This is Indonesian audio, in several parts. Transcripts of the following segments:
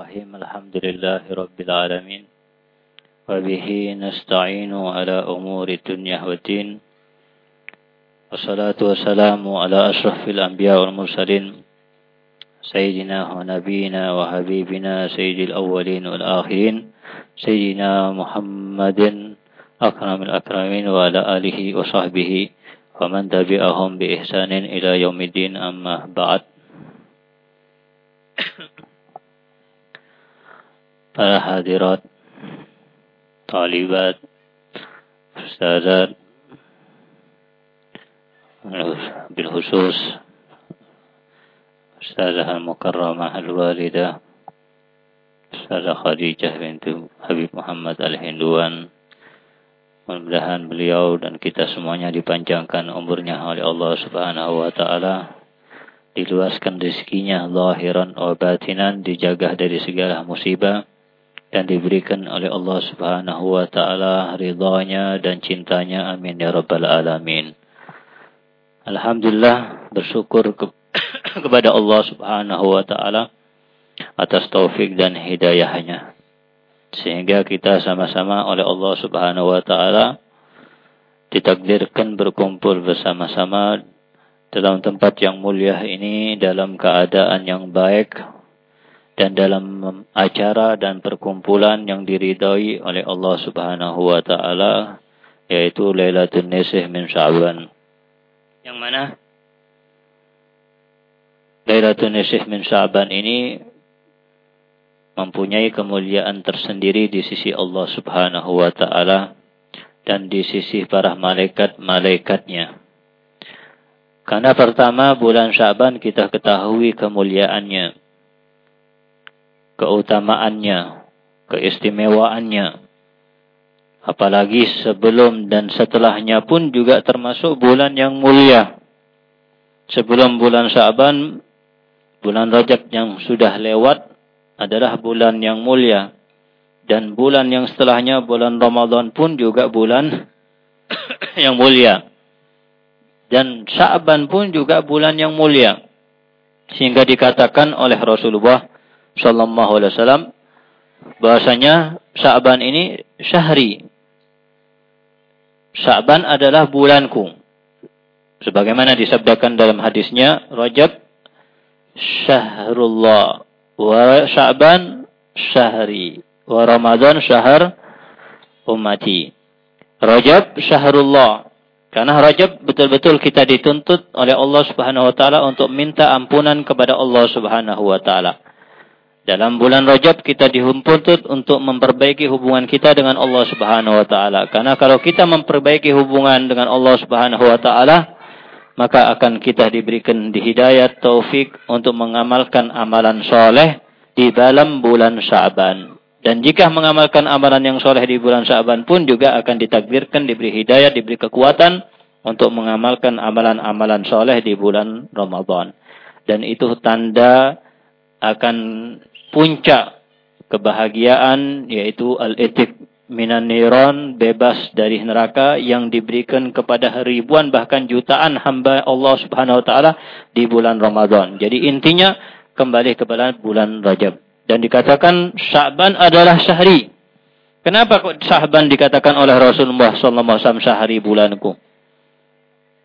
الرحيم الحمد لله رب العالمين وبه نستعين على أمور الدنيا والدين والصلاة والسلام على أشرف الأنبياء والمرسلين سيدنا ونبينا وحبيبنا سيد الأولين والآخرين سيدنا محمد أكرم الأكرمين وعلى آله وصحبه ومن تبعهم بإحسان إلى يوم الدين أما بعد. Hadirat, talibat, ustazat, bil khusus Ustazah al-Mukarramah al-Walidah Ustazah Khadijah bintu Habib Muhammad al-Hinduan Mudah-mudahan beliau dan kita semuanya dipanjangkan umurnya oleh Allah Subhanahu wa taala. Diluaskan rezekinya lahiran wa batinan, dijaga dari segala musibah dan diberikan oleh Allah Subhanahu wa taala ridhanya dan cintanya amin ya rabbal alamin. Alhamdulillah bersyukur ke kepada Allah Subhanahu wa taala atas taufik dan hidayahnya. Sehingga kita sama-sama oleh Allah Subhanahu wa taala ditakdirkan berkumpul bersama-sama dalam tempat yang mulia ini dalam keadaan yang baik dan dalam acara dan perkumpulan yang diridai oleh Allah Subhanahu wa taala yaitu Lailatul Nisih min Sya'ban. Yang mana? Lailatul Nisih min Sya'ban ini mempunyai kemuliaan tersendiri di sisi Allah Subhanahu wa taala dan di sisi para malaikat-malaikatnya. Karena pertama bulan Syaban kita ketahui kemuliaannya keutamaannya, keistimewaannya. Apalagi sebelum dan setelahnya pun juga termasuk bulan yang mulia. Sebelum bulan Syaban, bulan Rajab yang sudah lewat adalah bulan yang mulia. Dan bulan yang setelahnya, bulan Ramadan pun juga bulan yang mulia. Dan Syaban pun juga bulan yang mulia. Sehingga dikatakan oleh Rasulullah Sallallahu Alaihi Wasallam bahasanya Sa'ban ini syahri. Sa'ban adalah bulanku. Sebagaimana disabdakan dalam hadisnya, Rajab syahrullah wa syahri wa Ramadan syahr ummati. Rajab syahrullah. Karena Rajab betul-betul kita dituntut oleh Allah Subhanahu wa taala untuk minta ampunan kepada Allah Subhanahu wa taala. Dalam bulan Rajab kita dihumputut untuk memperbaiki hubungan kita dengan Allah Subhanahu wa taala. Karena kalau kita memperbaiki hubungan dengan Allah Subhanahu wa taala, maka akan kita diberikan dihidayat taufik untuk mengamalkan amalan soleh di dalam bulan Syaban. Dan jika mengamalkan amalan yang soleh di bulan Syaban pun juga akan ditakdirkan diberi hidayat, diberi kekuatan untuk mengamalkan amalan-amalan soleh di bulan Ramadan. Dan itu tanda akan puncak kebahagiaan yaitu al-etik minan niran bebas dari neraka yang diberikan kepada ribuan bahkan jutaan hamba Allah Subhanahu wa taala di bulan Ramadan. Jadi intinya kembali kepada bulan Rajab dan dikatakan Sya'ban adalah syahri. Kenapa kok Sya'ban dikatakan oleh Rasulullah sallallahu alaihi wasallam syahri bulanku?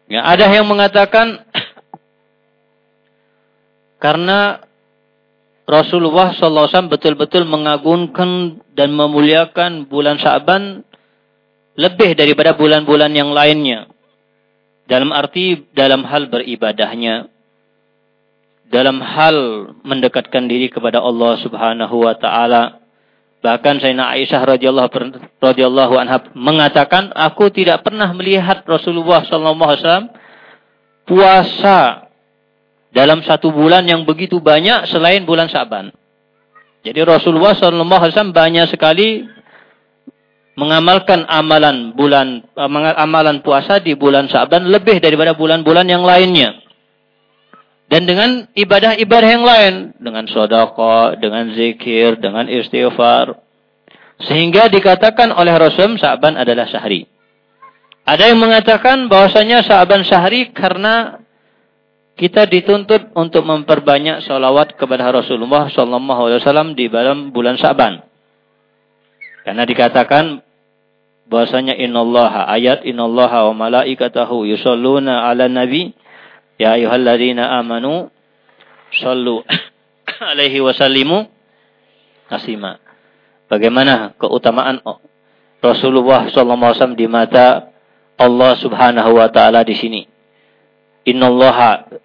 Ya, ada yang mengatakan karena Rasulullah SAW betul-betul mengagungkan dan memuliakan bulan Syaban lebih daripada bulan-bulan yang lainnya. Dalam arti dalam hal beribadahnya, dalam hal mendekatkan diri kepada Allah Subhanahu wa taala. Bahkan Sayyidina Aisyah radhiyallahu radhiyallahu anha mengatakan, "Aku tidak pernah melihat Rasulullah sallallahu alaihi wasallam puasa dalam satu bulan yang begitu banyak selain bulan Syaban. Jadi Rasulullah SAW banyak sekali mengamalkan amalan bulan eh, amalan puasa di bulan Syaban lebih daripada bulan-bulan yang lainnya. Dan dengan ibadah-ibadah yang lain, dengan sedekah, dengan zikir, dengan istighfar, sehingga dikatakan oleh Rasul Syaban adalah syahri. Ada yang mengatakan bahwasanya Syaban syahri karena kita dituntut untuk memperbanyak salawat kepada Rasulullah sallallahu alaihi wasallam di dalam bulan Syaban. Karena dikatakan bahwasanya innallaha ayat innallaha wa malaikatahu yusholluna 'alan nabi ya ayyuhalladzina amanu sallu alaihi wasallimu taslima. Bagaimana keutamaan Rasulullah sallallahu alaihi wasallam di mata Allah Subhanahu wa taala di sini. Innallaha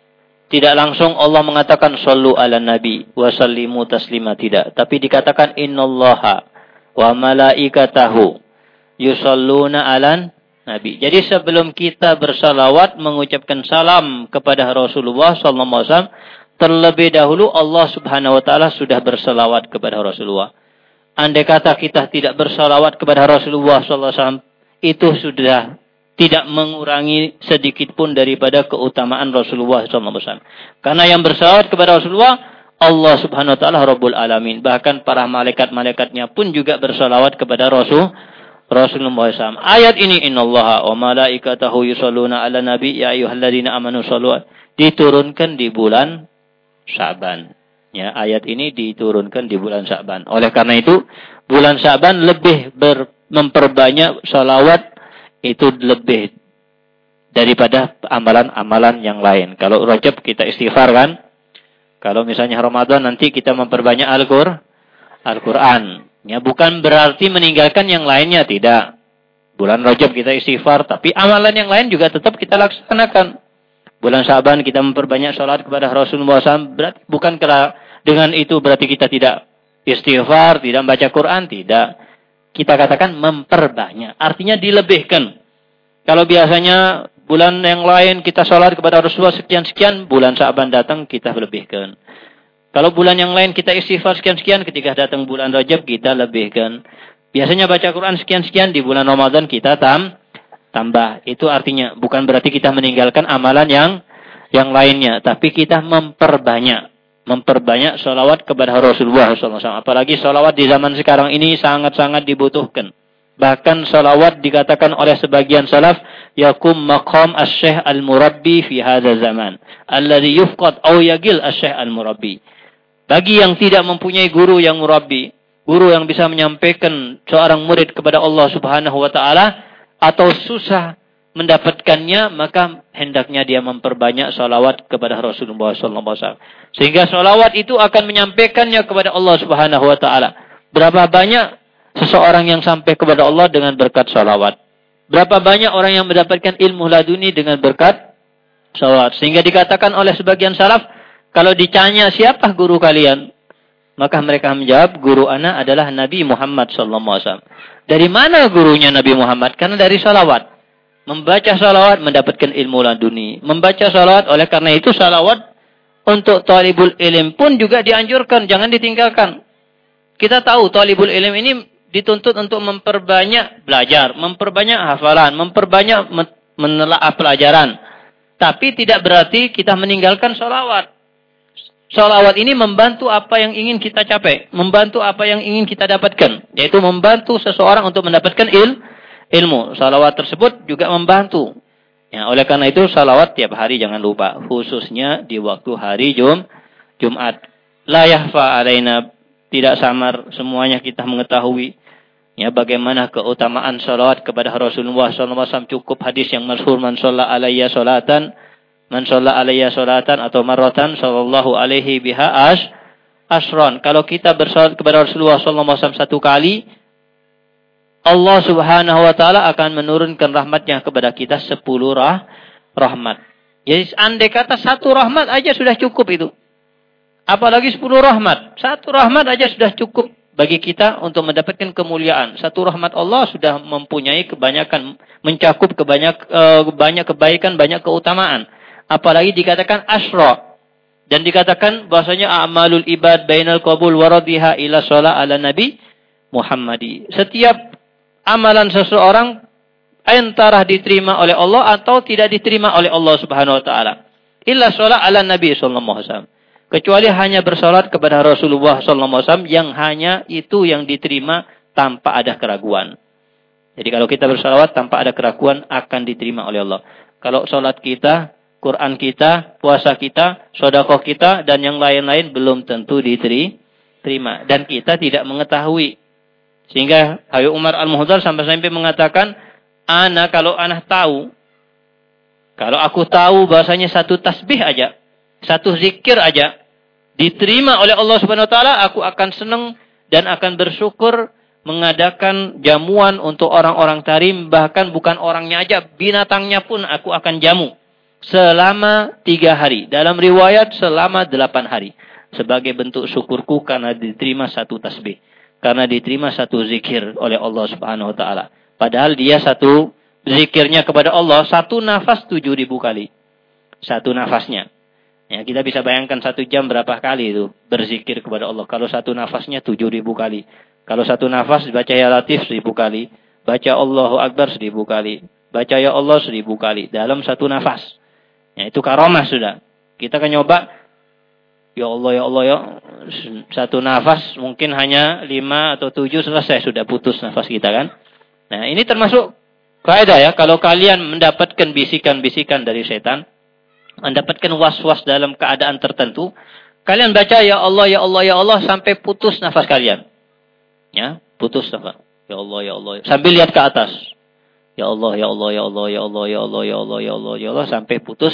tidak langsung Allah mengatakan sallu ala nabi wa sallimu taslima tidak, tapi dikatakan innallaha wa malaikatahu yusalluna ala nabi. Jadi sebelum kita bersalawat mengucapkan salam kepada Rasulullah sallallahu alaihi wasallam, terlebih dahulu Allah Subhanahu wa taala sudah bersalawat kepada Rasulullah. Andai kata kita tidak bersalawat kepada Rasulullah sallallahu alaihi wasallam, itu sudah tidak mengurangi sedikit pun daripada keutamaan Rasulullah SAW. Karena yang bersalawat kepada Rasulullah, Allah Subhanahu Wa Taala Rabbul Alamin. Bahkan para malaikat-malaikatnya pun juga bersalawat kepada Rasul Rasulullah SAW. Ayat ini Innallaha wa malaikatahu yusalluna ala nabi ya ayyuhalladzina amanu diturunkan di bulan Syaban. Ya, ayat ini diturunkan di bulan Syaban. Oleh karena itu, bulan Syaban lebih ber, memperbanyak salawat itu lebih daripada amalan-amalan yang lain. Kalau Rajab kita istighfar kan? Kalau misalnya Ramadan nanti kita memperbanyak Al-Qur'an. Al ya bukan berarti meninggalkan yang lainnya tidak. Bulan Rajab kita istighfar, tapi amalan yang lain juga tetap kita laksanakan. Bulan Syaban kita memperbanyak sholat kepada Rasulullah SAW. Berarti bukan dengan itu berarti kita tidak istighfar, tidak baca Quran, tidak kita katakan memperbanyak. Artinya dilebihkan. Kalau biasanya bulan yang lain kita sholat kepada Rasulullah sekian-sekian, bulan Sa'ban datang kita lebihkan. Kalau bulan yang lain kita istighfar sekian-sekian, ketika datang bulan Rajab kita lebihkan. Biasanya baca Quran sekian-sekian, di bulan Ramadan kita tam, tambah. Itu artinya bukan berarti kita meninggalkan amalan yang yang lainnya, tapi kita memperbanyak memperbanyak sholawat kepada Rasulullah SAW. Apalagi sholawat di zaman sekarang ini sangat-sangat dibutuhkan. Bahkan sholawat dikatakan oleh sebagian salaf, yakum maqam as-syekh al-murabbi fi hadha zaman. Alladhi yufqad au yagil as-syekh al-murabbi. Bagi yang tidak mempunyai guru yang murabbi, guru yang bisa menyampaikan seorang murid kepada Allah Subhanahu wa taala atau susah mendapatkannya, maka hendaknya dia memperbanyak salawat kepada Rasulullah SAW. Sehingga salawat itu akan menyampaikannya kepada Allah Subhanahu Wa Taala. Berapa banyak seseorang yang sampai kepada Allah dengan berkat salawat? Berapa banyak orang yang mendapatkan ilmu laduni dengan berkat salawat? Sehingga dikatakan oleh sebagian salaf, kalau ditanya siapa guru kalian? Maka mereka menjawab, guru anak adalah Nabi Muhammad SAW. Dari mana gurunya Nabi Muhammad? Karena dari salawat. Membaca salawat mendapatkan ilmu laduni. Membaca salawat oleh karena itu salawat untuk talibul ilim pun juga dianjurkan. Jangan ditinggalkan. Kita tahu talibul ilim ini dituntut untuk memperbanyak belajar. Memperbanyak hafalan. Memperbanyak menelaah pelajaran. Tapi tidak berarti kita meninggalkan salawat. Salawat ini membantu apa yang ingin kita capai. Membantu apa yang ingin kita dapatkan. Yaitu membantu seseorang untuk mendapatkan ilmu ilmu. Salawat tersebut juga membantu. Ya, oleh karena itu salawat tiap hari jangan lupa. Khususnya di waktu hari Jum, Jumat. La yahfa alaina. Tidak samar semuanya kita mengetahui. Ya, bagaimana keutamaan salawat kepada Rasulullah SAW cukup hadis yang masyhur man sholla alaiya salatan man sholla alaiya salatan atau marratan sallallahu alaihi biha as asron. Kalau kita bersolat kepada Rasulullah SAW satu kali, Allah Subhanahu wa taala akan menurunkan rahmatnya kepada kita sepuluh rah rahmat. Jadi andai kata satu rahmat aja sudah cukup itu. Apalagi sepuluh rahmat. Satu rahmat aja sudah cukup bagi kita untuk mendapatkan kemuliaan. Satu rahmat Allah sudah mempunyai kebanyakan mencakup kebanyak uh, banyak kebaikan, banyak keutamaan. Apalagi dikatakan asra dan dikatakan bahasanya amalul ibad bainal qabul waradiha ila sholat ala nabi Muhammadi. Setiap amalan seseorang antara diterima oleh Allah atau tidak diterima oleh Allah Subhanahu wa taala. Illa sholat ala Nabi sallallahu alaihi wasallam. Kecuali hanya bersolat kepada Rasulullah sallallahu alaihi wasallam yang hanya itu yang diterima tanpa ada keraguan. Jadi kalau kita bersalawat tanpa ada keraguan akan diterima oleh Allah. Kalau sholat kita Quran kita, puasa kita, sodakoh kita, dan yang lain-lain belum tentu diterima. Dan kita tidak mengetahui. Sehingga Habib Umar Al-Muhdar sampai-sampai mengatakan, Ana kalau anak tahu, kalau aku tahu bahasanya satu tasbih aja, satu zikir aja, diterima oleh Allah Subhanahu Wa Taala, aku akan senang dan akan bersyukur mengadakan jamuan untuk orang-orang tarim, bahkan bukan orangnya aja, binatangnya pun aku akan jamu selama tiga hari. Dalam riwayat selama delapan hari. Sebagai bentuk syukurku karena diterima satu tasbih. Karena diterima satu zikir oleh Allah subhanahu wa ta'ala. Padahal dia satu zikirnya kepada Allah satu nafas tujuh ribu kali. Satu nafasnya. Ya, kita bisa bayangkan satu jam berapa kali itu berzikir kepada Allah. Kalau satu nafasnya tujuh ribu kali. Kalau satu nafas baca ya latif seribu kali. Baca Allahu Akbar seribu kali. Baca ya Allah seribu kali. Dalam satu nafas. Ya, itu karomah sudah. Kita kan nyoba, ya Allah, ya Allah, ya satu nafas mungkin hanya lima atau tujuh selesai sudah putus nafas kita kan. Nah ini termasuk kaidah ya. Kalau kalian mendapatkan bisikan-bisikan dari setan, mendapatkan was-was dalam keadaan tertentu, kalian baca ya Allah, ya Allah, ya Allah sampai putus nafas kalian. Ya, putus nafas. Ya Allah, ya Allah. Sambil lihat ke atas. Ya Allah, ya Allah, ya Allah, ya Allah, ya Allah, ya Allah, ya Allah, ya Allah sampai putus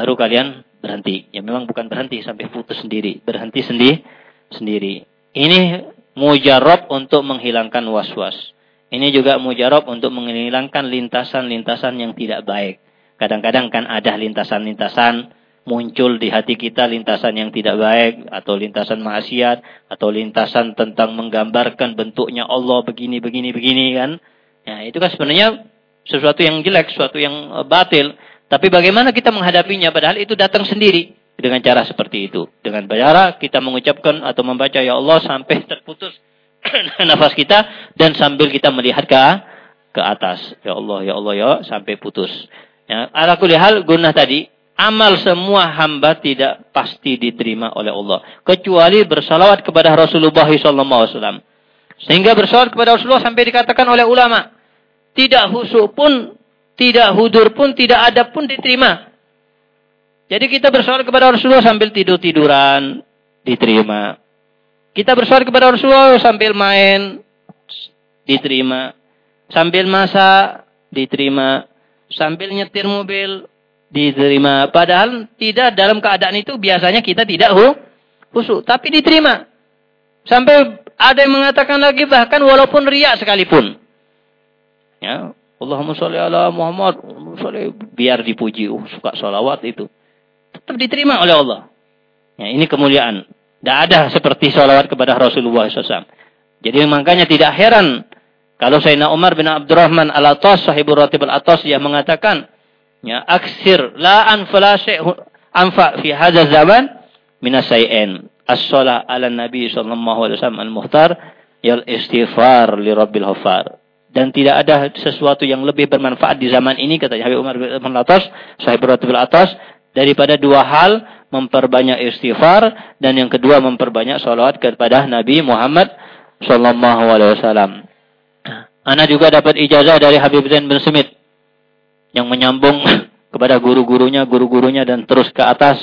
baru kalian berhenti. Ya memang bukan berhenti sampai putus sendiri, berhenti sendiri sendiri. Ini mujarab untuk menghilangkan was-was. Ini juga mujarab untuk menghilangkan lintasan-lintasan yang tidak baik. Kadang-kadang kan ada lintasan-lintasan muncul di hati kita lintasan yang tidak baik atau lintasan maksiat atau lintasan tentang menggambarkan bentuknya Allah begini begini begini kan Ya, itu kan sebenarnya sesuatu yang jelek, sesuatu yang eh, batil. Tapi bagaimana kita menghadapinya padahal itu datang sendiri dengan cara seperti itu. Dengan cara kita mengucapkan atau membaca ya Allah sampai terputus nafas kita dan sambil kita melihat ke ke atas. Ya Allah, ya Allah, ya sampai putus. Ya, ala hal guna tadi amal semua hamba tidak pasti diterima oleh Allah kecuali bersalawat kepada Rasulullah SAW. Sehingga bersolat kepada Rasulullah sampai dikatakan oleh ulama. Tidak husuk pun, tidak hudur pun, tidak ada pun diterima. Jadi kita bersolat kepada Rasulullah sambil tidur-tiduran, diterima. Kita bersolat kepada Rasulullah sambil main, diterima. Sambil masak, diterima. Sambil nyetir mobil, diterima. Padahal tidak dalam keadaan itu biasanya kita tidak husuk. Tapi diterima. Sampai ada yang mengatakan lagi bahkan walaupun riak sekalipun. Ya, Allahumma sholli ala Muhammad. Sholli, biar dipuji. Uh, suka sholawat itu. Tetap diterima oleh Allah. Ya, ini kemuliaan. Tidak ada seperti sholawat kepada Rasulullah SAW. Jadi makanya tidak heran kalau Sayyidina Umar bin Abdurrahman al-Atas, sahibur ratib al-Atas, dia mengatakan, ya, aksir la anfala anfa fi hadha zaman minasai'in as-salah ala Nabi sallallahu alaihi wasallam al-muhtar yal istighfar li rabbil hafar. Dan tidak ada sesuatu yang lebih bermanfaat di zaman ini kata Habib Umar bin Atas, Sahib Ratul Atas daripada dua hal memperbanyak istighfar dan yang kedua memperbanyak salawat kepada Nabi Muhammad sallallahu alaihi wasallam. Ana juga dapat ijazah dari Habib Zain bin Smith yang menyambung kepada guru-gurunya, guru-gurunya dan terus ke atas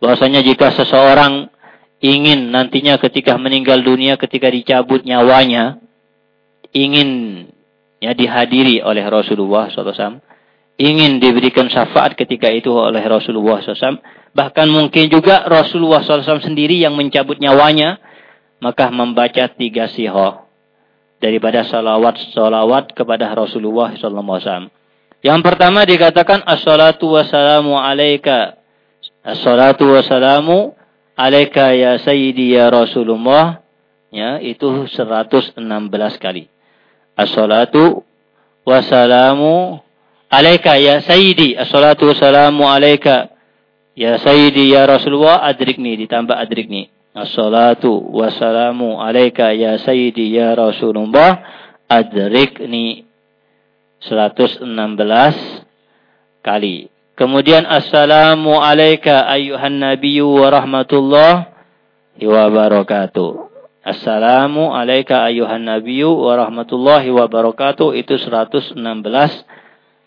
bahwasanya jika seseorang ingin nantinya ketika meninggal dunia, ketika dicabut nyawanya, ingin ya dihadiri oleh Rasulullah SAW, ingin diberikan syafaat ketika itu oleh Rasulullah SAW, bahkan mungkin juga Rasulullah SAW sendiri yang mencabut nyawanya, maka membaca tiga sihoh daripada salawat-salawat kepada Rasulullah SAW. Yang pertama dikatakan as-salatu wassalamu alaika. As-salatu wassalamu alaika ya sayyidi ya Rasulullah ya itu 116 kali. As-salatu wassalamu alaika ya sayyidi. As-salatu wassalamu alaika ya sayyidi ya Rasulullah adrikni ditambah adrikni. As-salatu wassalamu alaika ya sayyidi ya Rasulullah adrikni 116 kali. Kemudian assalamu alayka ayyuhan nabiyyu wa rahmatullah wa barakatuh. Assalamu alayka ayyuhan nabiyyu wa rahmatullahi wa itu 116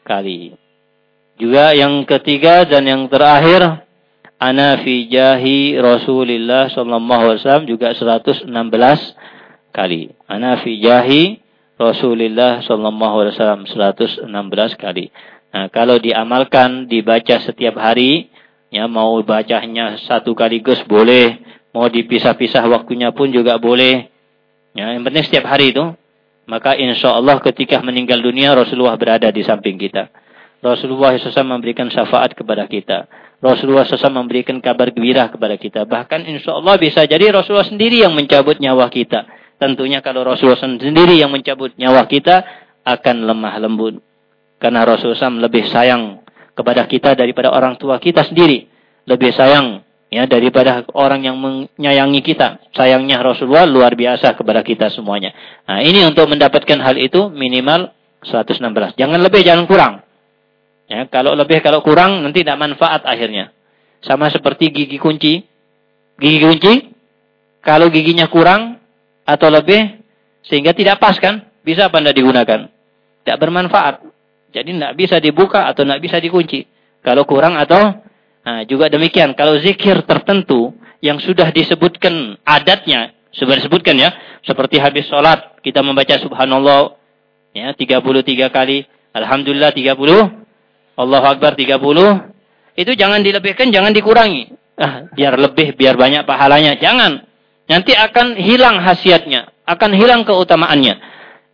kali. Juga yang ketiga dan yang terakhir ana fi jahi Rasulillah sallallahu alaihi wasallam juga 116 kali. Ana fi jahi Rasulillah sallallahu alaihi wasallam 116 kali. Nah, kalau diamalkan, dibaca setiap hari, ya mau bacanya satu kali gus boleh, mau dipisah-pisah waktunya pun juga boleh. Ya, yang penting setiap hari itu, maka insya Allah ketika meninggal dunia Rasulullah berada di samping kita. Rasulullah SAW memberikan syafaat kepada kita. Rasulullah SAW memberikan kabar gembira kepada kita. Bahkan insya Allah bisa jadi Rasulullah sendiri yang mencabut nyawa kita. Tentunya kalau Rasulullah sendiri yang mencabut nyawa kita akan lemah lembut. Karena Rasulullah SAW lebih sayang kepada kita daripada orang tua kita sendiri. Lebih sayang ya daripada orang yang menyayangi kita. Sayangnya Rasulullah luar biasa kepada kita semuanya. Nah, ini untuk mendapatkan hal itu minimal 116. Jangan lebih, jangan kurang. Ya, kalau lebih, kalau kurang nanti tidak manfaat akhirnya. Sama seperti gigi kunci. Gigi kunci, kalau giginya kurang atau lebih, sehingga tidak pas kan, bisa apa digunakan? Tidak bermanfaat. Jadi tidak bisa dibuka atau tidak bisa dikunci. Kalau kurang atau Nah, juga demikian kalau zikir tertentu yang sudah disebutkan adatnya, sudah disebutkan ya, seperti habis sholat kita membaca subhanallah ya 33 kali, alhamdulillah 30, Allahu akbar 30, itu jangan dilebihkan, jangan dikurangi. Ah, biar lebih, biar banyak pahalanya. Jangan. Nanti akan hilang khasiatnya, akan hilang keutamaannya.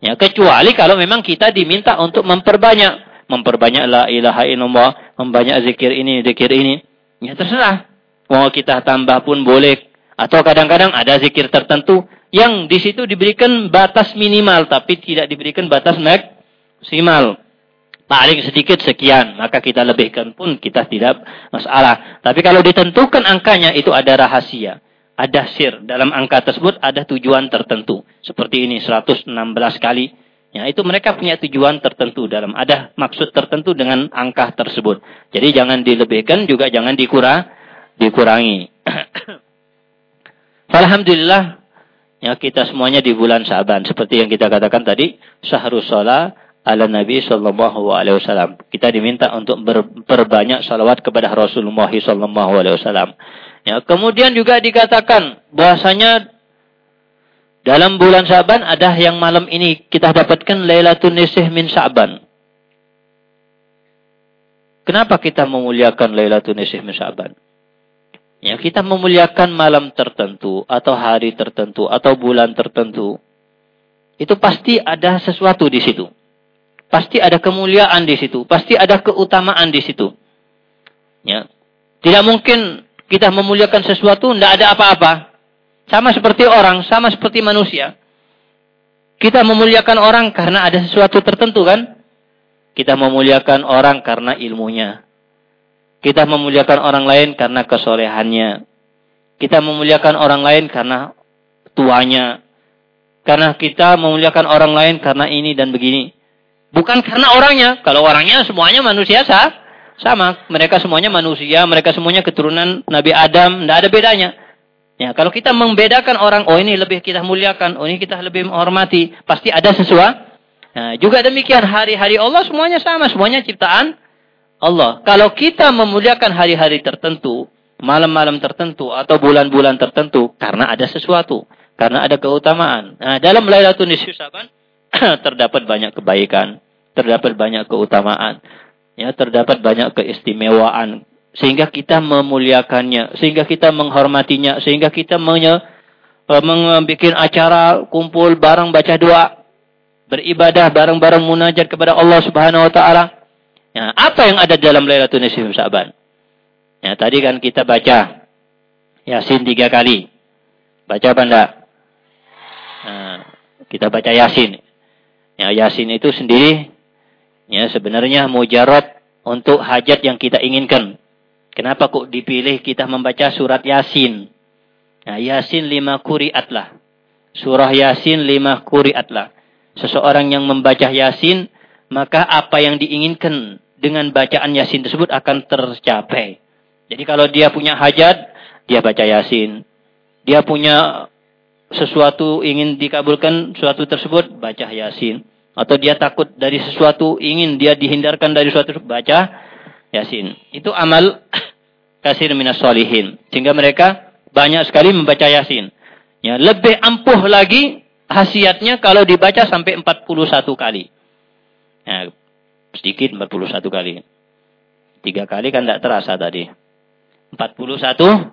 Ya, kecuali kalau memang kita diminta untuk memperbanyak memperbanyak la ilaha illallah, membanyak zikir ini, zikir ini. Ya terserah. Mau kita tambah pun boleh. Atau kadang-kadang ada zikir tertentu yang di situ diberikan batas minimal tapi tidak diberikan batas maksimal. Paling sedikit sekian, maka kita lebihkan pun kita tidak masalah. Tapi kalau ditentukan angkanya itu ada rahasia. Ada sir. Dalam angka tersebut ada tujuan tertentu. Seperti ini 116 kali Ya, itu mereka punya tujuan tertentu dalam ada maksud tertentu dengan angka tersebut. Jadi jangan dilebihkan juga jangan dikurang dikurangi. Alhamdulillah ya kita semuanya di bulan Syaban seperti yang kita katakan tadi syahrus shalah ala Nabi sallallahu alaihi wasallam. Kita diminta untuk berbanyak salawat kepada Rasulullah sallallahu alaihi wasallam. Ya, kemudian juga dikatakan bahasanya dalam bulan Syaban ada yang malam ini kita dapatkan Lailatul Nisih min Syaban. Kenapa kita memuliakan Lailatul Nisih min Syaban? Ya, kita memuliakan malam tertentu atau hari tertentu atau bulan tertentu. Itu pasti ada sesuatu di situ. Pasti ada kemuliaan di situ, pasti ada keutamaan di situ. Ya. Tidak mungkin kita memuliakan sesuatu tidak ada apa-apa. Sama seperti orang, sama seperti manusia. Kita memuliakan orang karena ada sesuatu tertentu kan? Kita memuliakan orang karena ilmunya. Kita memuliakan orang lain karena kesolehannya. Kita memuliakan orang lain karena tuanya. Karena kita memuliakan orang lain karena ini dan begini. Bukan karena orangnya. Kalau orangnya semuanya manusia sah. Sama. Mereka semuanya manusia. Mereka semuanya keturunan Nabi Adam. Tidak ada bedanya. Ya, kalau kita membedakan orang, oh ini lebih kita muliakan, oh ini kita lebih menghormati, pasti ada sesuatu. Nah, juga demikian hari-hari Allah semuanya sama, semuanya ciptaan Allah. Kalau kita memuliakan hari-hari tertentu, malam-malam tertentu atau bulan-bulan tertentu karena ada sesuatu, karena ada keutamaan. Nah, dalam Lailatul Nisfu terdapat banyak kebaikan, terdapat banyak keutamaan, ya, terdapat banyak keistimewaan, sehingga kita memuliakannya, sehingga kita menghormatinya, sehingga kita uh, membuat acara kumpul bareng baca doa, beribadah bareng-bareng munajat kepada Allah Subhanahu wa taala. Ya, apa yang ada dalam Lailatul Nisfu Sa'ban? Ya, tadi kan kita baca Yasin tiga kali. Baca apa enggak? Nah, kita baca Yasin. Ya, Yasin itu sendiri ya sebenarnya mujarab untuk hajat yang kita inginkan. Kenapa kok dipilih kita membaca surat Yasin? Nah, Yasin lima kuriatlah. Surah Yasin lima kuriatlah. Seseorang yang membaca Yasin, maka apa yang diinginkan dengan bacaan Yasin tersebut akan tercapai. Jadi kalau dia punya hajat, dia baca Yasin. Dia punya sesuatu ingin dikabulkan sesuatu tersebut, baca Yasin. Atau dia takut dari sesuatu, ingin dia dihindarkan dari sesuatu, baca Yasin. Itu amal kasir minas solihin. Sehingga mereka banyak sekali membaca Yasin. Ya, lebih ampuh lagi hasiatnya kalau dibaca sampai 41 kali. Ya, sedikit 41 kali. Tiga kali kan tidak terasa tadi. 41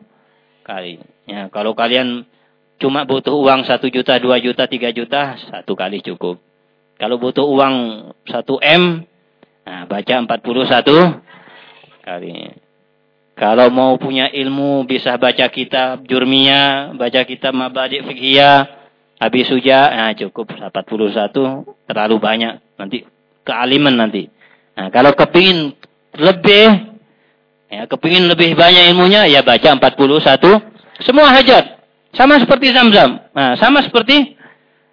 kali. Ya, kalau kalian cuma butuh uang 1 juta, 2 juta, 3 juta, satu kali cukup. Kalau butuh uang 1 M, nah, baca 41 kali. Kalau mau punya ilmu bisa baca kitab Jurmiyah, baca kitab Mabadi Fikhiyah, habis suja, nah cukup 41 terlalu banyak nanti kealiman nanti. Nah, kalau kepingin lebih ya kepingin lebih banyak ilmunya ya baca 41 semua hajat. Sama seperti Zam-Zam. Nah, sama seperti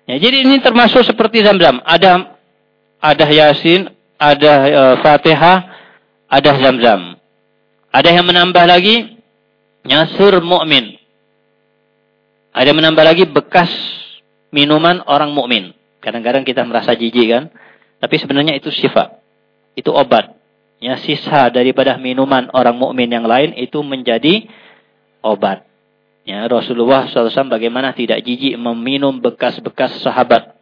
ya jadi ini termasuk seperti Zam-Zam. Ada ada Yasin, ada uh, Fatihah, ada Zam-Zam. Ada yang menambah lagi nyasur mukmin. Ada yang menambah lagi bekas minuman orang mukmin. Kadang-kadang kita merasa jijik kan, tapi sebenarnya itu syifa. Itu obat. Ya, sisa daripada minuman orang mukmin yang lain itu menjadi obat. Ya, Rasulullah SAW bagaimana tidak jijik meminum bekas-bekas sahabat.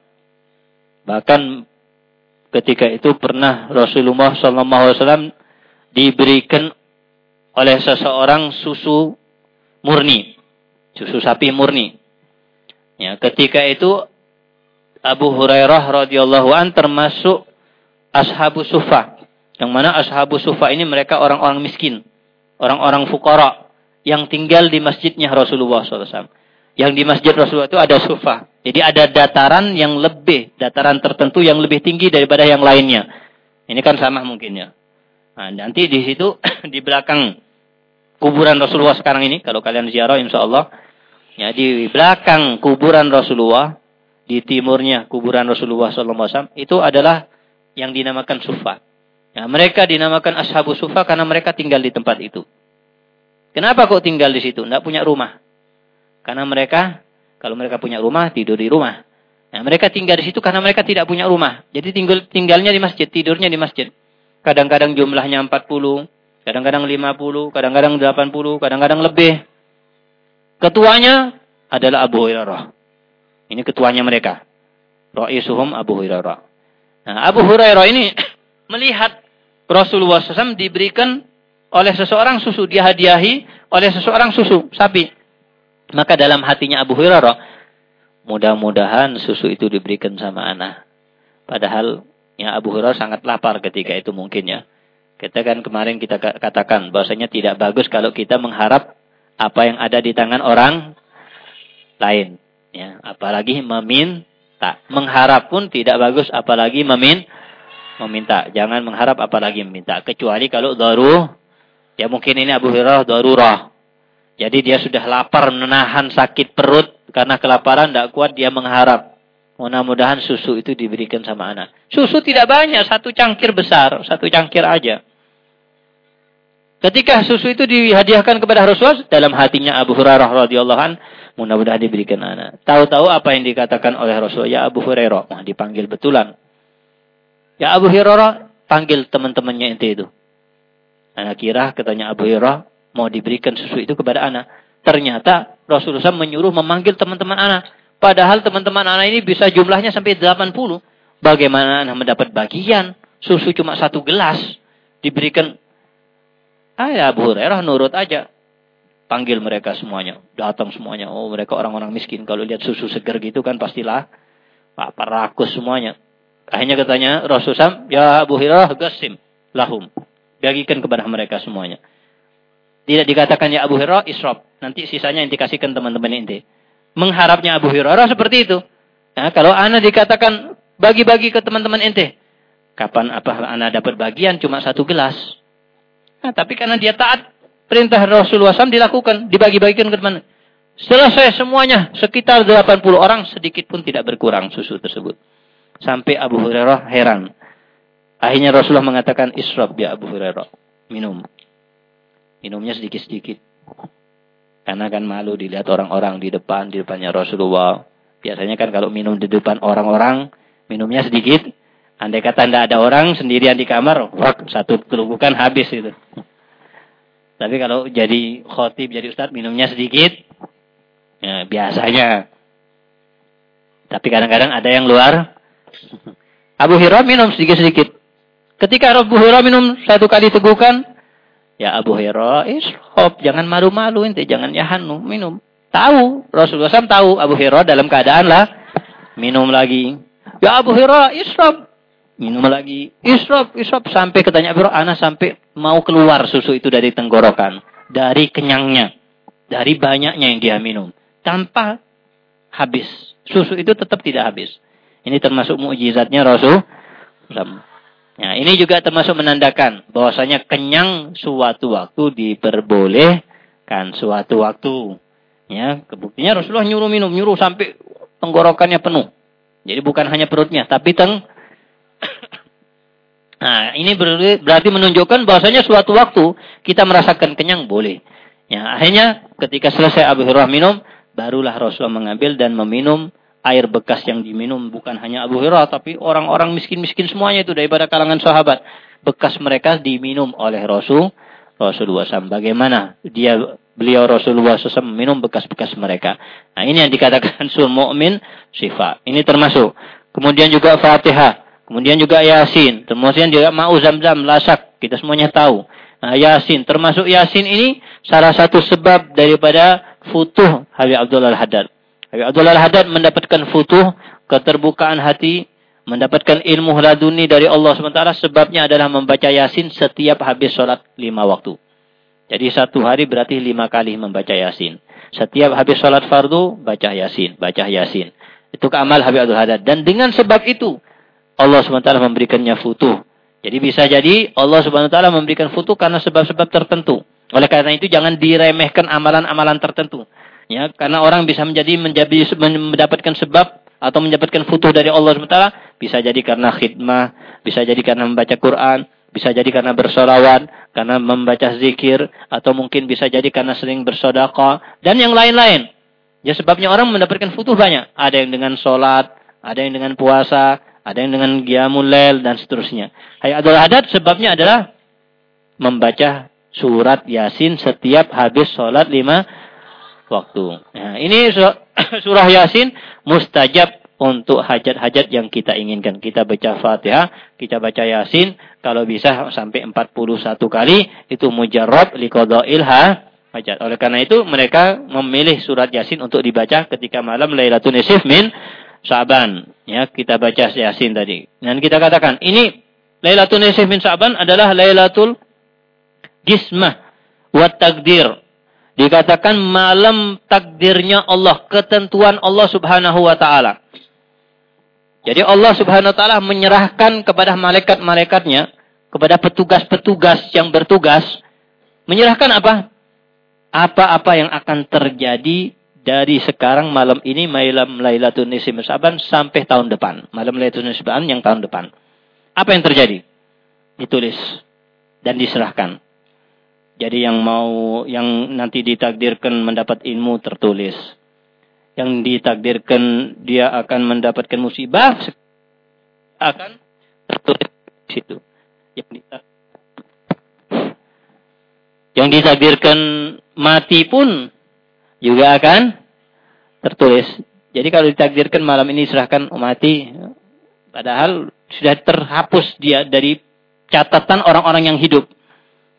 Bahkan ketika itu pernah Rasulullah SAW diberikan oleh seseorang susu murni, susu sapi murni. Ya, ketika itu Abu Hurairah radhiyallahu an termasuk ashabu sufa. Yang mana ashabu sufa ini mereka orang-orang miskin, orang-orang fukara yang tinggal di masjidnya Rasulullah SAW. Yang di masjid Rasulullah itu ada sufa. Jadi ada dataran yang lebih, dataran tertentu yang lebih tinggi daripada yang lainnya. Ini kan sama mungkinnya. Nah, nanti di situ di belakang kuburan Rasulullah sekarang ini, kalau kalian ziarah insya Allah, ya, di belakang kuburan Rasulullah, di timurnya kuburan Rasulullah SAW, itu adalah yang dinamakan sufa. Ya, mereka dinamakan ashabu sufa karena mereka tinggal di tempat itu. Kenapa kok tinggal di situ? Tidak punya rumah. Karena mereka, kalau mereka punya rumah, tidur di rumah. Ya, mereka tinggal di situ karena mereka tidak punya rumah. Jadi tinggal tinggalnya di masjid, tidurnya di masjid. Kadang-kadang jumlahnya 40, kadang-kadang 50, kadang-kadang 80, kadang-kadang lebih. Ketuanya adalah Abu Hurairah. Ini ketuanya mereka. Ra'isuhum Abu Hurairah. Nah, Abu Hurairah ini melihat Rasulullah SAW diberikan oleh seseorang susu. Dia hadiahi oleh seseorang susu, sapi. Maka dalam hatinya Abu Hurairah, mudah-mudahan susu itu diberikan sama anak. Padahal ya Abu Hurairah sangat lapar ketika itu mungkin ya. Kita kan kemarin kita katakan bahwasanya tidak bagus kalau kita mengharap apa yang ada di tangan orang lain. Ya, apalagi meminta. Mengharap pun tidak bagus, apalagi memin meminta. Jangan mengharap apalagi meminta. Kecuali kalau daruh, ya mungkin ini Abu Hurairah darurah. Jadi dia sudah lapar, menahan sakit perut karena kelaparan, tidak kuat dia mengharap. Mudah-mudahan susu itu diberikan sama anak. Susu tidak banyak, satu cangkir besar, satu cangkir aja. Ketika susu itu dihadiahkan kepada Rasulullah dalam hatinya Abu Hurairah radhiyallahu an, mudah-mudahan diberikan anak. Tahu-tahu apa yang dikatakan oleh Rasulullah, ya Abu Hurairah, nah, dipanggil betulan. Ya Abu Hurairah, panggil teman-temannya ente itu. Anak kira katanya Abu Hurairah mau diberikan susu itu kepada anak. Ternyata Rasulullah menyuruh memanggil teman-teman anak. Padahal teman-teman anak ini bisa jumlahnya sampai 80. Bagaimana anak mendapat bagian? Susu cuma satu gelas. Diberikan. Ah ya Abu Hurairah nurut aja. Panggil mereka semuanya. Datang semuanya. Oh mereka orang-orang miskin. Kalau lihat susu segar gitu kan pastilah. Apa rakus semuanya. Akhirnya katanya Rasulullah. Ya Abu Hurairah gasim. Lahum. Bagikan kepada mereka semuanya. Tidak dikatakan ya Abu Hurairah israf. Nanti sisanya yang dikasihkan teman-teman inti mengharapnya Abu Hurairah seperti itu. Nah, kalau Anda dikatakan bagi-bagi ke teman-teman ente, kapan apa Anda dapat bagian cuma satu gelas? Nah, tapi karena dia taat perintah Rasulullah SAW dilakukan, dibagi-bagikan ke teman. Selesai semuanya, sekitar 80 orang sedikit pun tidak berkurang susu tersebut. Sampai Abu Hurairah heran. Akhirnya Rasulullah mengatakan, Israb ya Abu Hurairah. Minum. Minumnya sedikit-sedikit. Karena kan malu dilihat orang-orang di depan, di depannya Rasulullah. Biasanya kan kalau minum di depan orang-orang, minumnya sedikit Andai kata tidak ada orang sendirian di kamar, wak, satu kelubukan habis itu. Tapi kalau jadi khotib, jadi ustadz, minumnya sedikit, ya, biasanya. Tapi kadang-kadang ada yang luar. Abu Hira minum sedikit-sedikit. Ketika Abu Hira minum satu kali tegukan, ya Abu Hira, isrob, jangan malu-malu ente, jangan yahanu, minum. Tahu, Rasulullah SAW tahu Abu Hira dalam keadaan lah minum lagi. Ya Abu Hira, isrob, Minum lagi. Isrop, isrop. Sampai ketanya bro, anak sampai mau keluar susu itu dari tenggorokan. Dari kenyangnya. Dari banyaknya yang dia minum. Tanpa habis. Susu itu tetap tidak habis. Ini termasuk mukjizatnya Rasul. Nah, ini juga termasuk menandakan bahwasanya kenyang suatu waktu diperbolehkan suatu waktu. Ya, kebuktinya Rasulullah nyuruh minum, nyuruh sampai tenggorokannya penuh. Jadi bukan hanya perutnya, tapi teng Nah, ini berarti menunjukkan bahwasanya suatu waktu kita merasakan kenyang boleh. Ya, akhirnya ketika selesai Abu Hurairah minum, barulah Rasulullah mengambil dan meminum air bekas yang diminum bukan hanya Abu Hurairah tapi orang-orang miskin-miskin semuanya itu daripada kalangan sahabat. Bekas mereka diminum oleh Rasul Rasulullah SAW. Bagaimana dia beliau Rasulullah SAW minum bekas-bekas mereka. Nah, ini yang dikatakan sul mu'min sifat. Ini termasuk. Kemudian juga Fatihah. Kemudian juga Yasin. Kemudian juga Ma'u Zamzam, Lasak. Kita semuanya tahu. Nah, Yasin. Termasuk Yasin ini salah satu sebab daripada futuh Habib Abdullah Al-Haddad. Abdullah Al-Haddad mendapatkan futuh, keterbukaan hati, mendapatkan ilmu laduni dari Allah SWT. Sebabnya adalah membaca Yasin setiap habis sholat lima waktu. Jadi satu hari berarti lima kali membaca Yasin. Setiap habis sholat fardu, baca Yasin, baca Yasin. Itu keamal Habib Abdul Haddad. Dan dengan sebab itu, Allah SWT memberikannya futuh. Jadi bisa jadi Allah SWT memberikan futuh karena sebab-sebab tertentu. Oleh karena itu jangan diremehkan amalan-amalan tertentu. Ya, karena orang bisa menjadi menjadi mendapatkan sebab atau mendapatkan futuh dari Allah SWT bisa jadi karena khidmah, bisa jadi karena membaca Quran, bisa jadi karena bersolawat, karena membaca zikir, atau mungkin bisa jadi karena sering bersodakah, dan yang lain-lain. Ya sebabnya orang mendapatkan futuh banyak. Ada yang dengan sholat, ada yang dengan puasa, ada yang dengan Qiyamul Lail dan seterusnya. Hayatul Haddad sebabnya adalah membaca surat Yasin setiap habis sholat lima waktu. Nah, ini surah Yasin mustajab untuk hajat-hajat yang kita inginkan. Kita baca Fatihah, kita baca Yasin, kalau bisa sampai 41 kali, itu mujarrab liqada'il hajat. Oleh karena itu, mereka memilih surat Yasin untuk dibaca ketika malam Lailatul Nisif min Sa'ban. Ya, kita baca Yasin tadi. Dan kita katakan, ini Lailatul Nisif min Sa'ban adalah Lailatul Gismah wa takdir. Dikatakan malam takdirnya Allah, ketentuan Allah Subhanahu wa taala. Jadi Allah Subhanahu wa taala menyerahkan kepada malaikat-malaikatnya, kepada petugas-petugas yang bertugas, menyerahkan apa? Apa-apa yang akan terjadi dari sekarang malam ini malam Lailatul Nisfi Saban sampai tahun depan. Malam Lailatul Nisfi yang tahun depan. Apa yang terjadi? Ditulis dan diserahkan. Jadi yang mau yang nanti ditakdirkan mendapat ilmu tertulis. Yang ditakdirkan dia akan mendapatkan musibah akan tertulis di situ. Yang ditakdirkan, yang ditakdirkan mati pun juga akan tertulis. Jadi kalau ditakdirkan malam ini serahkan mati, padahal sudah terhapus dia dari catatan orang-orang yang hidup.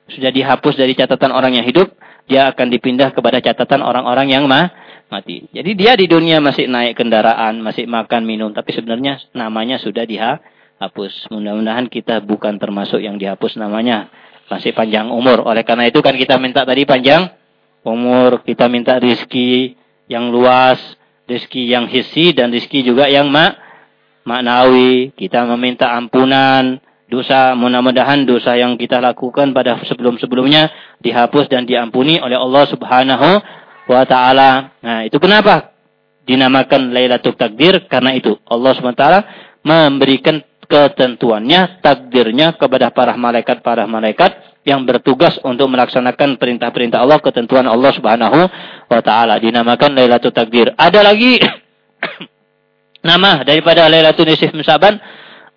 Sudah dihapus dari catatan orang yang hidup, dia akan dipindah kepada catatan orang-orang yang ma mati. Jadi dia di dunia masih naik kendaraan, masih makan minum, tapi sebenarnya namanya sudah dihapus. Mudah-mudahan kita bukan termasuk yang dihapus namanya. Masih panjang umur. Oleh karena itu kan kita minta tadi panjang umur, kita minta rizki yang luas, rizki yang hisi dan rizki juga yang mak maknawi. Kita meminta ampunan dosa, mudah-mudahan dosa yang kita lakukan pada sebelum-sebelumnya dihapus dan diampuni oleh Allah Subhanahu wa taala. Nah, itu kenapa dinamakan Lailatul Takdir karena itu Allah Subhanahu memberikan ketentuannya, takdirnya kepada para malaikat para malaikat yang bertugas untuk melaksanakan perintah-perintah Allah, ketentuan Allah Subhanahu wa taala dinamakan Lailatul Takdir. Ada lagi nama daripada Lailatul Nisif Saban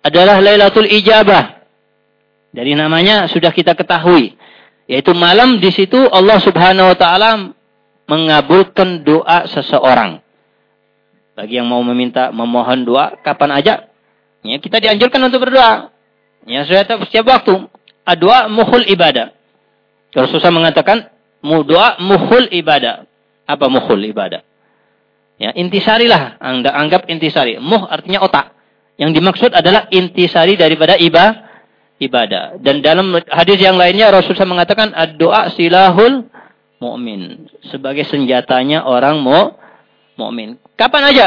adalah Lailatul Ijabah. Dari namanya sudah kita ketahui. Yaitu malam di situ Allah Subhanahu wa taala mengabulkan doa seseorang. Bagi yang mau meminta memohon doa kapan aja ya kita dianjurkan untuk berdoa. Ya sudah setiap waktu. Doa muhul ibadah. Rasulullah mengatakan doa muhul ibadah. Apa muhul ibadah? Ya, intisarilah. Anda anggap intisari. Muh artinya otak. Yang dimaksud adalah intisari daripada ibadah. ibadah. Dan dalam hadis yang lainnya Rasulullah mengatakan doa silahul mukmin sebagai senjatanya orang mu mukmin. Kapan aja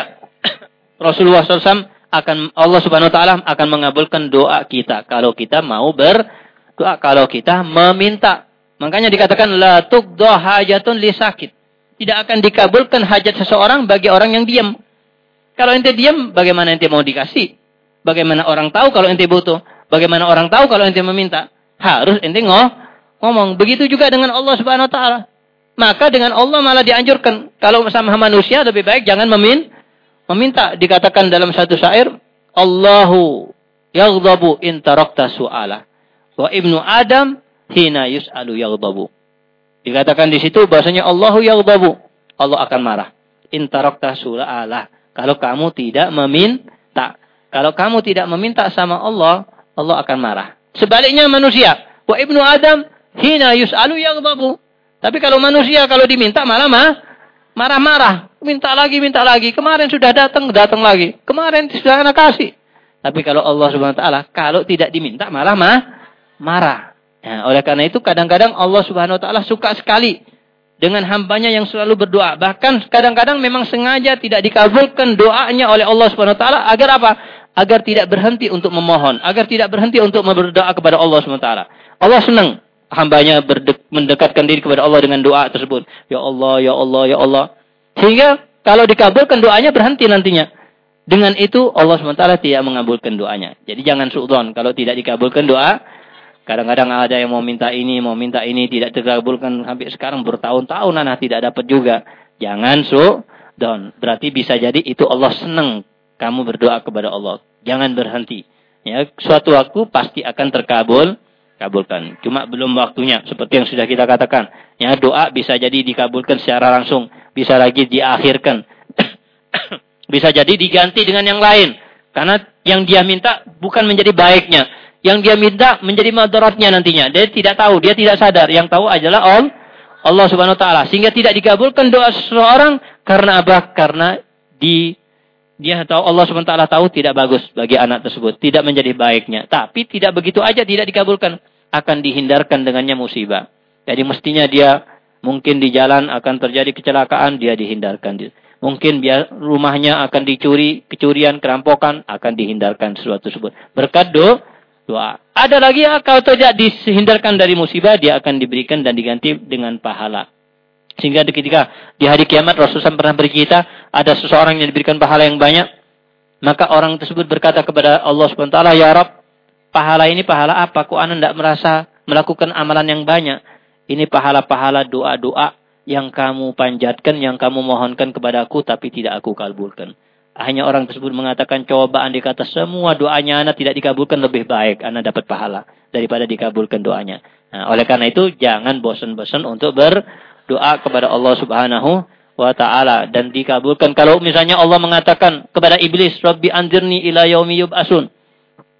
Rasulullah SAW akan Allah Subhanahu Wa Taala akan mengabulkan doa kita kalau kita mau berdoa kalau kita meminta. Makanya dikatakan la tuqda hajatun li sakit tidak akan dikabulkan hajat seseorang bagi orang yang diam. Kalau ente diam, bagaimana ente mau dikasih? Bagaimana orang tahu kalau ente butuh? Bagaimana orang tahu kalau ente meminta? Harus ente ngoh, ngomong. Begitu juga dengan Allah Subhanahu wa taala. Maka dengan Allah malah dianjurkan kalau sama manusia lebih baik jangan memin meminta. Dikatakan dalam satu syair, Allahu yaghdabu in tarakta su'ala. Wa ibnu Adam hina yus'alu yaghdabu. Dikatakan di situ bahasanya Allahu yaghdabu. Allah akan marah. Intarakta Allah. Kalau kamu tidak meminta. Kalau kamu tidak meminta sama Allah, Allah akan marah. Sebaliknya manusia. Wa ibnu Adam hina yus'alu yaghdabu. Tapi kalau manusia kalau diminta malah mah marah-marah. Minta lagi, minta lagi. Kemarin sudah datang, datang lagi. Kemarin sudah anak kasih. Tapi kalau Allah Subhanahu wa taala kalau tidak diminta malah mah marah. Ya, oleh karena itu kadang-kadang Allah Subhanahu wa taala suka sekali dengan hambanya yang selalu berdoa. Bahkan kadang-kadang memang sengaja tidak dikabulkan doanya oleh Allah Subhanahu wa taala agar apa? Agar tidak berhenti untuk memohon, agar tidak berhenti untuk berdoa kepada Allah taala. Allah senang hambanya mendekatkan diri kepada Allah dengan doa tersebut. Ya Allah, ya Allah, ya Allah. Sehingga kalau dikabulkan doanya berhenti nantinya. Dengan itu Allah SWT tidak mengabulkan doanya. Jadi jangan suudon kalau tidak dikabulkan doa Kadang-kadang ada yang mau minta ini, mau minta ini, tidak terkabulkan sampai sekarang bertahun-tahun anak tidak dapat juga. Jangan so down. Berarti bisa jadi itu Allah senang kamu berdoa kepada Allah. Jangan berhenti. Ya, suatu waktu pasti akan terkabul, kabulkan. Cuma belum waktunya, seperti yang sudah kita katakan. Ya, doa bisa jadi dikabulkan secara langsung, bisa lagi diakhirkan. bisa jadi diganti dengan yang lain. Karena yang dia minta bukan menjadi baiknya, yang dia minta menjadi madaratnya nantinya. Dia tidak tahu, dia tidak sadar. Yang tahu adalah Allah, Allah Subhanahu wa taala. Sehingga tidak dikabulkan doa seseorang karena apa? Karena di dia tahu Allah taala tahu tidak bagus bagi anak tersebut, tidak menjadi baiknya. Tapi tidak begitu aja tidak dikabulkan, akan dihindarkan dengannya musibah. Jadi mestinya dia mungkin di jalan akan terjadi kecelakaan, dia dihindarkan. Mungkin biar rumahnya akan dicuri, kecurian, kerampokan akan dihindarkan sesuatu tersebut. Berkat doa. Ada lagi ya, kalau tidak dihindarkan dari musibah, dia akan diberikan dan diganti dengan pahala. Sehingga ketika di hari kiamat Rasulullah pernah bercerita, ada seseorang yang diberikan pahala yang banyak, maka orang tersebut berkata kepada Allah SWT, Ya Rab, pahala ini pahala apa? Kok anda tidak merasa melakukan amalan yang banyak? Ini pahala-pahala doa-doa yang kamu panjatkan, yang kamu mohonkan kepadaku, tapi tidak aku kabulkan. Hanya orang tersebut mengatakan coba andai kata semua doanya anak tidak dikabulkan lebih baik anak dapat pahala daripada dikabulkan doanya. Nah, oleh karena itu jangan bosan-bosan untuk berdoa kepada Allah Subhanahu wa taala dan dikabulkan. Kalau misalnya Allah mengatakan kepada iblis, "Rabbi anzirni ila yaumi yub'asun."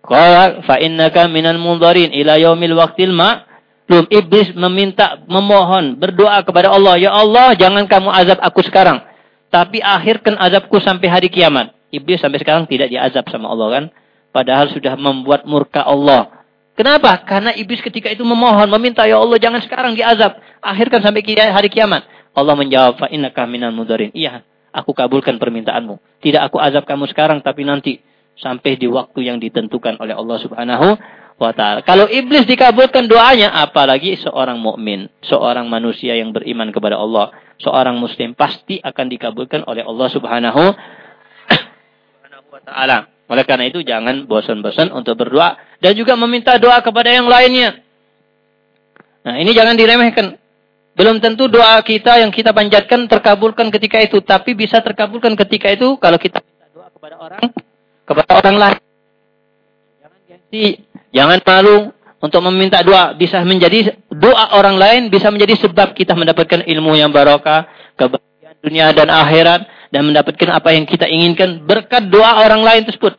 Qala fa innaka minal munzarin ila yaumil waqtil ma belum iblis meminta memohon berdoa kepada Allah, "Ya Allah, jangan kamu azab aku sekarang." Tapi akhirkan azabku sampai hari kiamat. Iblis sampai sekarang tidak diazab sama Allah kan. Padahal sudah membuat murka Allah. Kenapa? Karena iblis ketika itu memohon, meminta, Ya Allah jangan sekarang diazab. Akhirkan sampai hari kiamat. Allah menjawab, Fa innaka minal mudarin. Iya, aku kabulkan permintaanmu. Tidak aku azab kamu sekarang, tapi nanti. Sampai di waktu yang ditentukan oleh Allah subhanahu wa ta'ala. Kalau iblis dikabulkan doanya, apalagi seorang mukmin, seorang manusia yang beriman kepada Allah seorang muslim pasti akan dikabulkan oleh Allah Subhanahu wa taala. Oleh karena itu jangan bosan-bosan untuk berdoa dan juga meminta doa kepada yang lainnya. Nah, ini jangan diremehkan. Belum tentu doa kita yang kita panjatkan terkabulkan ketika itu, tapi bisa terkabulkan ketika itu kalau kita minta doa kepada orang kepada orang lain. Jangan malu untuk meminta doa. Bisa menjadi doa orang lain bisa menjadi sebab kita mendapatkan ilmu yang barokah, kebahagiaan dunia dan akhirat dan mendapatkan apa yang kita inginkan berkat doa orang lain tersebut.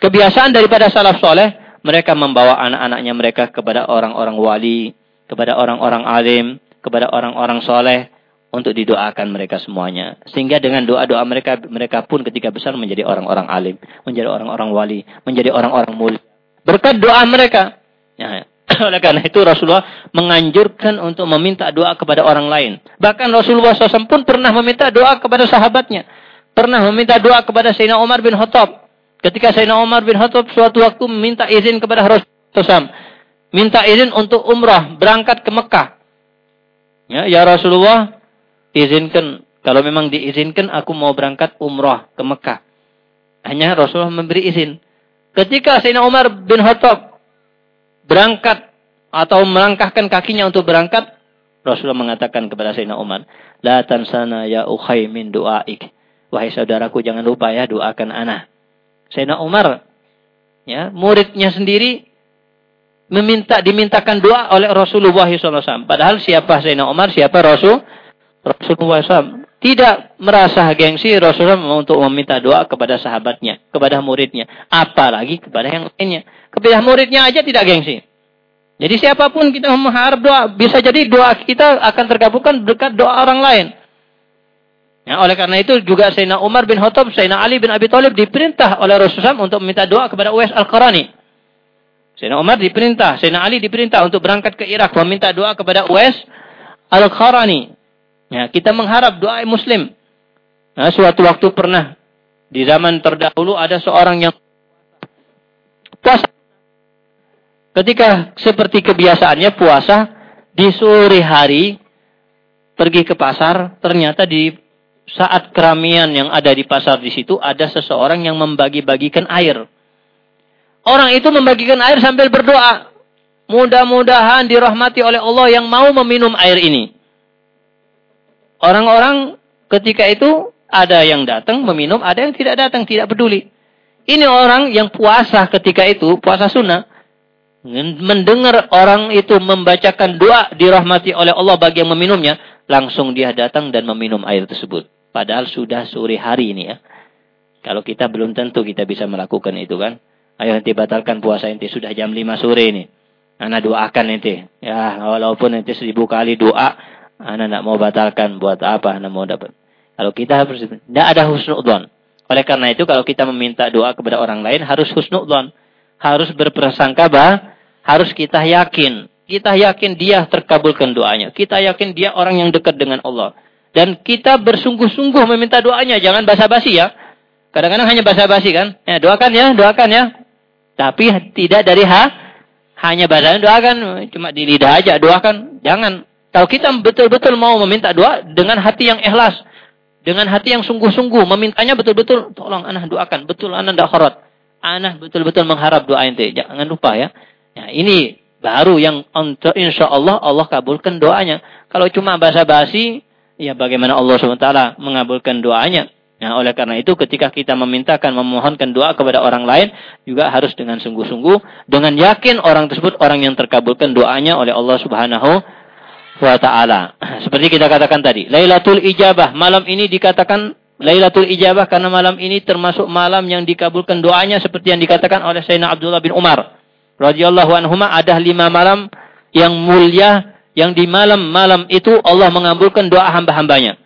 Kebiasaan daripada salaf soleh, mereka membawa anak-anaknya mereka kepada orang-orang wali, kepada orang-orang alim, kepada orang-orang soleh untuk didoakan mereka semuanya. Sehingga dengan doa-doa mereka, mereka pun ketika besar menjadi orang-orang alim, menjadi orang-orang wali, menjadi orang-orang mulia. Berkat doa mereka. Ya, oleh karena itu Rasulullah menganjurkan untuk meminta doa kepada orang lain. Bahkan Rasulullah SAW pun pernah meminta doa kepada sahabatnya. Pernah meminta doa kepada Sayyidina Umar bin Khattab. Ketika Sayyidina Umar bin Khattab suatu waktu meminta izin kepada Rasulullah SAW. Minta izin untuk umrah, berangkat ke Mekah. Ya, ya Rasulullah, izinkan. Kalau memang diizinkan, aku mau berangkat umrah ke Mekah. Hanya Rasulullah memberi izin. Ketika Sayyidina Umar bin Khattab berangkat atau melangkahkan kakinya untuk berangkat, Rasulullah mengatakan kepada Sayyidina Umar, La tansana ya ukhay min du'aik. Wahai saudaraku, jangan lupa ya doakan anak. Sayyidina Umar, ya, muridnya sendiri meminta dimintakan doa oleh Rasulullah SAW. Padahal siapa Sayyidina Umar, siapa Rasul? Rasulullah SAW. Tidak merasa gengsi Rasulullah untuk meminta doa kepada sahabatnya, kepada muridnya. Apalagi kepada yang lainnya. Kepada muridnya aja tidak gengsi. Jadi siapa pun kita mengharap doa, bisa jadi doa kita akan tergabungkan berkat doa orang lain. Ya, oleh karena itu juga Sayyidina Umar bin Khattab, Sayyidina Ali bin Abi Thalib diperintah oleh Rasulullah untuk meminta doa kepada Uwais Al-Qarani. Sayyidina Umar diperintah, Sayyidina Ali diperintah untuk berangkat ke Irak meminta doa kepada Uwais Al-Qarani. Ya, kita mengharap doa muslim. Nah, suatu waktu pernah di zaman terdahulu ada seorang yang puasa. Ketika seperti kebiasaannya puasa di sore hari pergi ke pasar, ternyata di saat keramaian yang ada di pasar di situ ada seseorang yang membagi-bagikan air. Orang itu membagikan air sambil berdoa. Mudah-mudahan dirahmati oleh Allah yang mau meminum air ini. Orang-orang ketika itu ada yang datang meminum, ada yang tidak datang, tidak peduli. Ini orang yang puasa ketika itu, puasa sunnah. Mendengar orang itu membacakan doa dirahmati oleh Allah bagi yang meminumnya, langsung dia datang dan meminum air tersebut. Padahal sudah sore hari ini ya. Kalau kita belum tentu kita bisa melakukan itu kan. Ayo nanti batalkan puasa nanti sudah jam 5 sore ini. Anak doakan nanti. Ya walaupun nanti seribu kali doa. Anak tidak mau batalkan buat apa anak mau dapat. Kalau kita harus tidak ada husnudon. Oleh karena itu kalau kita meminta doa kepada orang lain harus husnudon. Harus berprasangka bah, harus kita yakin. Kita yakin dia terkabulkan doanya. Kita yakin dia orang yang dekat dengan Allah. Dan kita bersungguh-sungguh meminta doanya. Jangan basa-basi ya. Kadang-kadang hanya basa-basi kan. Ya, doakan ya, doakan ya. Tapi tidak dari ha. Hanya badan doakan. Cuma di lidah aja doakan. Jangan. Kalau kita betul-betul mau meminta doa dengan hati yang ikhlas. Dengan hati yang sungguh-sungguh. Memintanya betul-betul. Tolong anak doakan. Betul anak tidak khorot. Anak betul-betul mengharap doa ente. Jangan lupa ya. Ya, ini baru yang insya Allah Allah kabulkan doanya. Kalau cuma basa-basi, ya bagaimana Allah SWT mengabulkan doanya. Nah, oleh karena itu ketika kita memintakan, memohonkan doa kepada orang lain, juga harus dengan sungguh-sungguh, dengan yakin orang tersebut orang yang terkabulkan doanya oleh Allah Subhanahu wa taala. Seperti kita katakan tadi, Lailatul Ijabah, malam ini dikatakan Lailatul Ijabah karena malam ini termasuk malam yang dikabulkan doanya seperti yang dikatakan oleh Sayyidina Abdullah bin Umar radhiyallahu anhuma ada lima malam yang mulia yang di malam-malam itu Allah mengabulkan doa hamba-hambanya.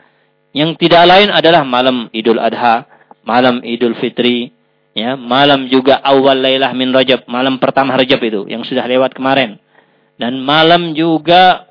Yang tidak lain adalah malam Idul Adha, malam Idul Fitri, ya, malam juga awal Lailah min Rajab, malam pertama Rajab itu yang sudah lewat kemarin. Dan malam juga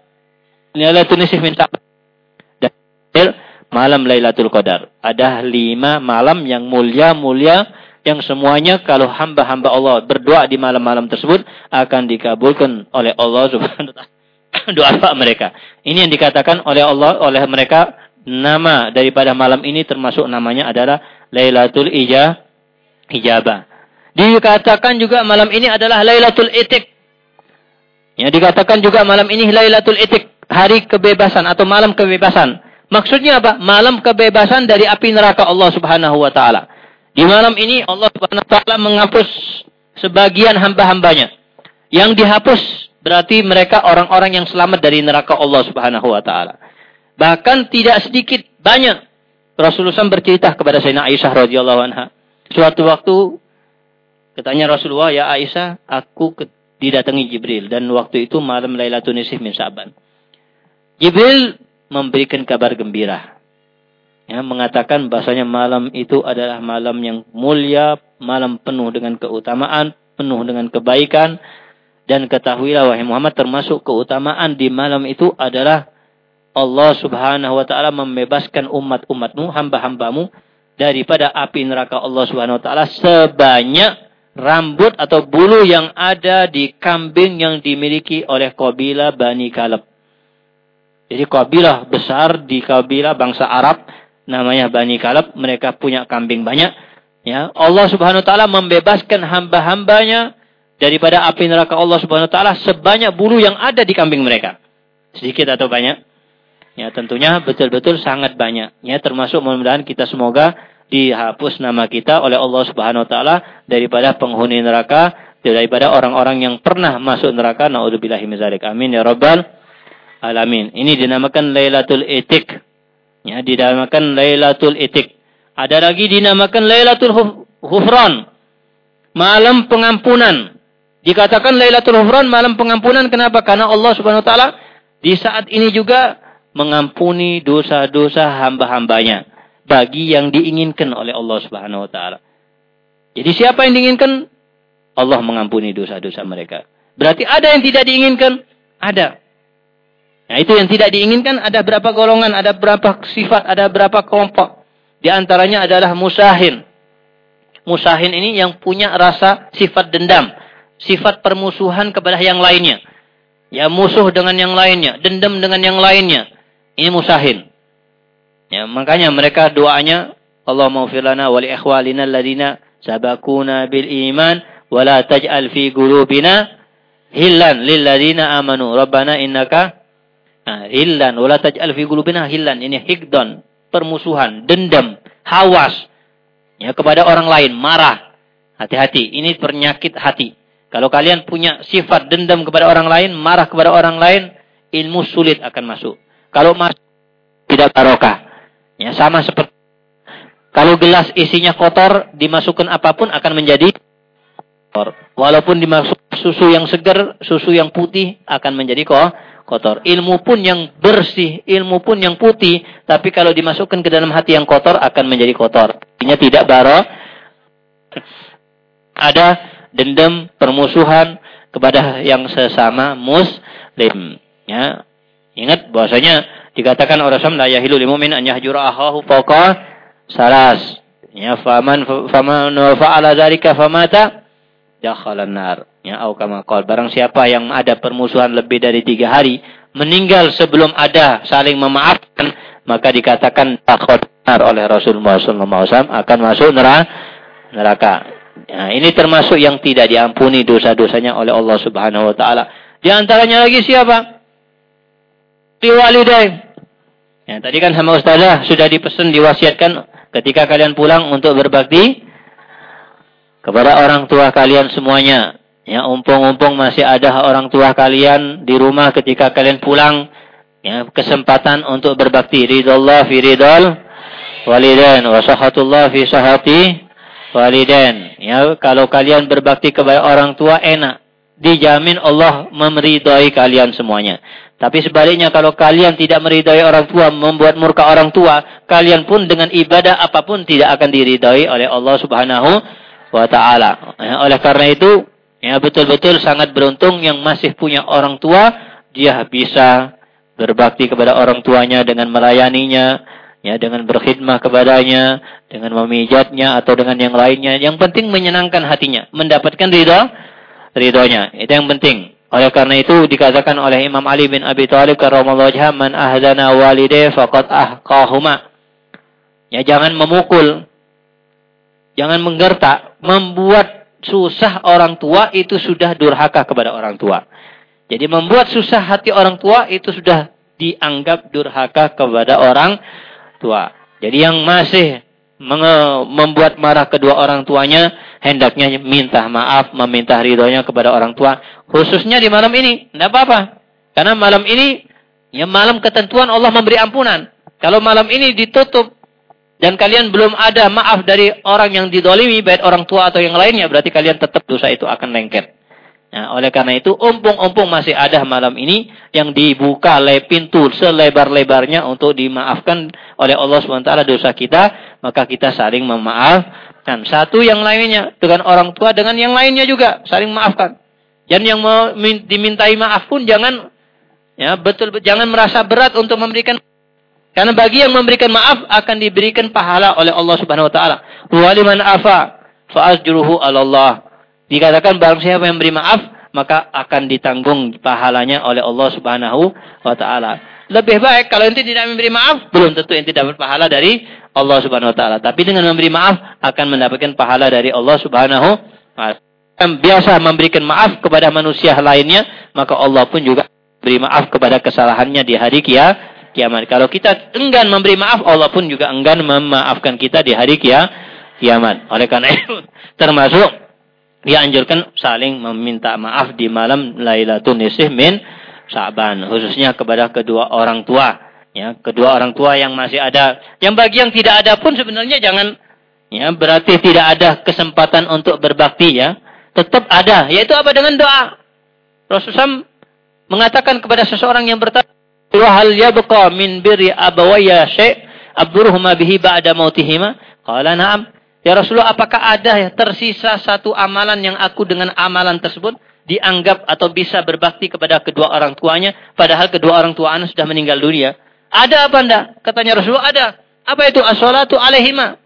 Lailatul Nisif min Dan malam Lailatul Qadar. Ada lima malam yang mulia-mulia yang semuanya kalau hamba-hamba Allah berdoa di malam-malam tersebut akan dikabulkan oleh Allah Subhanahu wa taala doa mereka. Ini yang dikatakan oleh Allah oleh mereka nama daripada malam ini termasuk namanya adalah Lailatul Ija Ijabah. Dikatakan juga malam ini adalah Lailatul Itik. Ya, dikatakan juga malam ini Lailatul Itik, hari kebebasan atau malam kebebasan. Maksudnya apa? Malam kebebasan dari api neraka Allah Subhanahu wa taala. Di malam ini Allah Subhanahu wa taala menghapus sebagian hamba-hambanya. Yang dihapus berarti mereka orang-orang yang selamat dari neraka Allah Subhanahu wa taala. Bahkan tidak sedikit, banyak. Rasulullah SAW bercerita kepada Sayyidina Aisyah radhiyallahu anha. Suatu waktu katanya Rasulullah, "Ya Aisyah, aku didatangi Jibril dan waktu itu malam Lailatul Nisf min Sa'ban." Jibril memberikan kabar gembira. Ya, mengatakan bahasanya malam itu adalah malam yang mulia, malam penuh dengan keutamaan, penuh dengan kebaikan. Dan ketahuilah wahai Muhammad termasuk keutamaan di malam itu adalah Allah subhanahu wa ta'ala membebaskan umat-umatmu, hamba-hambamu daripada api neraka Allah subhanahu wa ta'ala sebanyak rambut atau bulu yang ada di kambing yang dimiliki oleh kabilah Bani Kaleb. Jadi kabilah besar di kabilah bangsa Arab namanya Bani Kaleb, mereka punya kambing banyak Ya, Allah Subhanahu wa taala membebaskan hamba-hambanya daripada api neraka Allah Subhanahu wa taala sebanyak bulu yang ada di kambing mereka. Sedikit atau banyak? Ya, tentunya betul-betul sangat banyak. Ya, termasuk mudah-mudahan kita semoga dihapus nama kita oleh Allah Subhanahu wa taala daripada penghuni neraka, daripada orang-orang yang pernah masuk neraka. Nauzubillahi min Amin ya rabbal alamin. Ini dinamakan Lailatul Itik. Ya, dinamakan Lailatul Itik. Ada lagi dinamakan Lailatul Hufran. Malam pengampunan. Dikatakan Lailatul Hufran malam pengampunan kenapa? Karena Allah Subhanahu wa taala di saat ini juga mengampuni dosa-dosa hamba-hambanya bagi yang diinginkan oleh Allah Subhanahu wa taala. Jadi siapa yang diinginkan? Allah mengampuni dosa-dosa mereka. Berarti ada yang tidak diinginkan? Ada. Nah, itu yang tidak diinginkan ada berapa golongan, ada berapa sifat, ada berapa kelompok. Di antaranya adalah musahin. Musahin ini yang punya rasa sifat dendam. Sifat permusuhan kepada yang lainnya. Ya musuh dengan yang lainnya. Dendam dengan yang lainnya. Ini musahin. Ya, makanya mereka doanya Allah maghfir lana wa li ikhwalina alladhina sabakuna bil iman wa la taj'al fi qulubina hillan lil ladzina amanu rabbana innaka nah, hillan wa la taj'al fi qulubina hillan ini hikdon permusuhan, dendam, hawas ya kepada orang lain, marah. Hati-hati, ini penyakit hati. Kalau kalian punya sifat dendam kepada orang lain, marah kepada orang lain, ilmu sulit akan masuk. Kalau masuk tidak barokah. Ya sama seperti kalau gelas isinya kotor, dimasukkan apa pun akan menjadi kotor. Walaupun dimasuk susu yang segar, susu yang putih akan menjadi kotor. Ilmu pun yang bersih, ilmu pun yang putih, tapi kalau dimasukkan ke dalam hati yang kotor akan menjadi kotor. Artinya tidak baro. Ada dendam, permusuhan kepada yang sesama muslim. Ya. Ingat bahwasanya dikatakan orang Rasul la yahilu lil mu'min an yahjura ahahu fawqa salas. Ya, faman faman fa'ala dzalika famata dakhalan nar. Ya, au kama qol. Barang siapa yang ada permusuhan lebih dari tiga hari, meninggal sebelum ada saling memaafkan, maka dikatakan takut nar oleh Rasulullah SAW akan masuk neraka. Ya, ini termasuk yang tidak diampuni dosa-dosanya oleh Allah Subhanahu wa taala. Di antaranya lagi siapa? Walidain. Ya, tadi kan sama ustazah sudah dipesan diwasiatkan ketika kalian pulang untuk berbakti kepada orang tua kalian semuanya. Ya, umpung-umpung masih ada orang tua kalian di rumah ketika kalian pulang, ya, kesempatan untuk berbakti. Ridallah fi ridal walidain wa sahatullah fi sahati walidain. Ya, kalau kalian berbakti kepada orang tua enak. Dijamin Allah memeridai kalian semuanya. Tapi sebaliknya kalau kalian tidak meridai orang tua, membuat murka orang tua, kalian pun dengan ibadah apa pun tidak akan diridai oleh Allah Subhanahu wa taala. Ya, oleh karena itu Ya, betul-betul sangat beruntung yang masih punya orang tua, dia bisa berbakti kepada orang tuanya dengan melayaninya, ya dengan berkhidmah kepadanya, dengan memijatnya atau dengan yang lainnya. Yang penting menyenangkan hatinya, mendapatkan ridha ridhonya. Itu yang penting. Oleh karena itu dikatakan oleh Imam Ali bin Abi Thalib karramallahu man ahdana walidayhi faqad ahqahuma. Ya jangan memukul. Jangan menggertak, membuat susah orang tua itu sudah durhaka kepada orang tua. Jadi membuat susah hati orang tua itu sudah dianggap durhaka kepada orang tua. Jadi yang masih membuat marah kedua orang tuanya, hendaknya minta maaf, meminta ridhonya kepada orang tua. Khususnya di malam ini, tidak apa-apa. Karena malam ini, ya malam ketentuan Allah memberi ampunan. Kalau malam ini ditutup, dan kalian belum ada maaf dari orang yang didolimi, baik orang tua atau yang lainnya, berarti kalian tetap dosa itu akan lengket. Nah, oleh karena itu, umpung-umpung masih ada malam ini yang dibuka le pintu selebar-lebarnya untuk dimaafkan oleh Allah SWT dosa kita, maka kita saling memaafkan. Satu yang lainnya dengan orang tua, dengan yang lainnya juga saling maafkan. Dan yang mau dimintai maaf pun jangan ya betul jangan merasa berat untuk memberikan karena bagi yang memberikan maaf akan diberikan pahala oleh Allah Subhanahu wa taala. Waliman afa fa ajruhu Allah. Dikatakan barang siapa yang beri maaf, maka akan ditanggung pahalanya oleh Allah Subhanahu wa taala. Lebih baik kalau ente tidak memberi maaf, belum tentu ente dapat pahala dari Allah Subhanahu wa taala. Tapi dengan memberi maaf akan mendapatkan pahala dari Allah Subhanahu wa taala. Biasa memberikan maaf kepada manusia lainnya, maka Allah pun juga beri maaf kepada kesalahannya di hari kia, kiamat. Kalau kita enggan memberi maaf, Allah pun juga enggan memaafkan kita di hari kia, kiamat. Oleh karena itu, termasuk dianjurkan saling meminta maaf di malam Lailatul Nisih min Sa'ban khususnya kepada kedua orang tua. Ya kedua orang tua yang masih ada. Yang bagi yang tidak ada pun sebenarnya jangan ya berarti tidak ada kesempatan untuk berbakti ya. Tetap ada yaitu apa? Dengan doa. Rasulullah mengatakan kepada seseorang yang bertanya hal yabqa min birri abawaya syai' abduruhuma bihi ba'da mautihima? Qala na'am Ya Rasulullah, apakah ada ya tersisa satu amalan yang aku dengan amalan tersebut dianggap atau bisa berbakti kepada kedua orang tuanya, padahal kedua orang tua anak sudah meninggal dunia? Ada apa anda? Katanya Rasulullah, ada. Apa itu? As-salatu alaihima.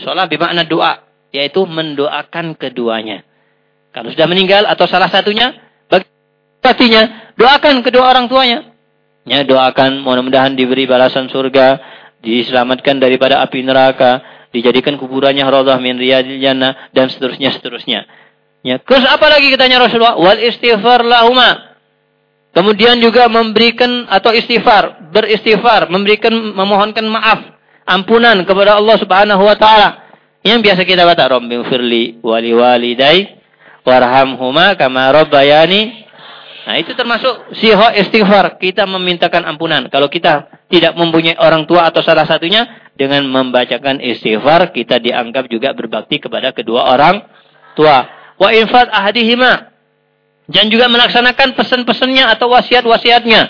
Sholat bermakna doa, yaitu mendoakan keduanya. Kalau sudah meninggal atau salah satunya, artinya doakan kedua orang tuanya. Ya, doakan mudah-mudahan diberi balasan surga, diselamatkan daripada api neraka, dijadikan kuburannya raudhah min riyadil jannah dan seterusnya seterusnya. Ya, terus apa lagi katanya Rasulullah? Wal istighfar lahuma. Kemudian juga memberikan atau istighfar, beristighfar, memberikan memohonkan maaf, ampunan kepada Allah Subhanahu wa taala. Yang biasa kita baca Rabbi firli wali walidai warhamhuma kama rabbayani Nah, itu termasuk siho istighfar. Kita memintakan ampunan. Kalau kita tidak mempunyai orang tua atau salah satunya, dengan membacakan istighfar, kita dianggap juga berbakti kepada kedua orang tua. Wa infat ahadihima. Dan juga melaksanakan pesan-pesannya atau wasiat-wasiatnya.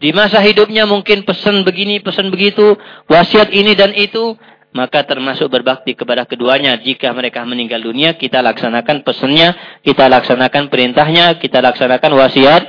Di masa hidupnya mungkin pesan begini, pesan begitu, wasiat ini dan itu. Maka termasuk berbakti kepada keduanya. Jika mereka meninggal dunia, kita laksanakan pesannya, kita laksanakan perintahnya, kita laksanakan wasiat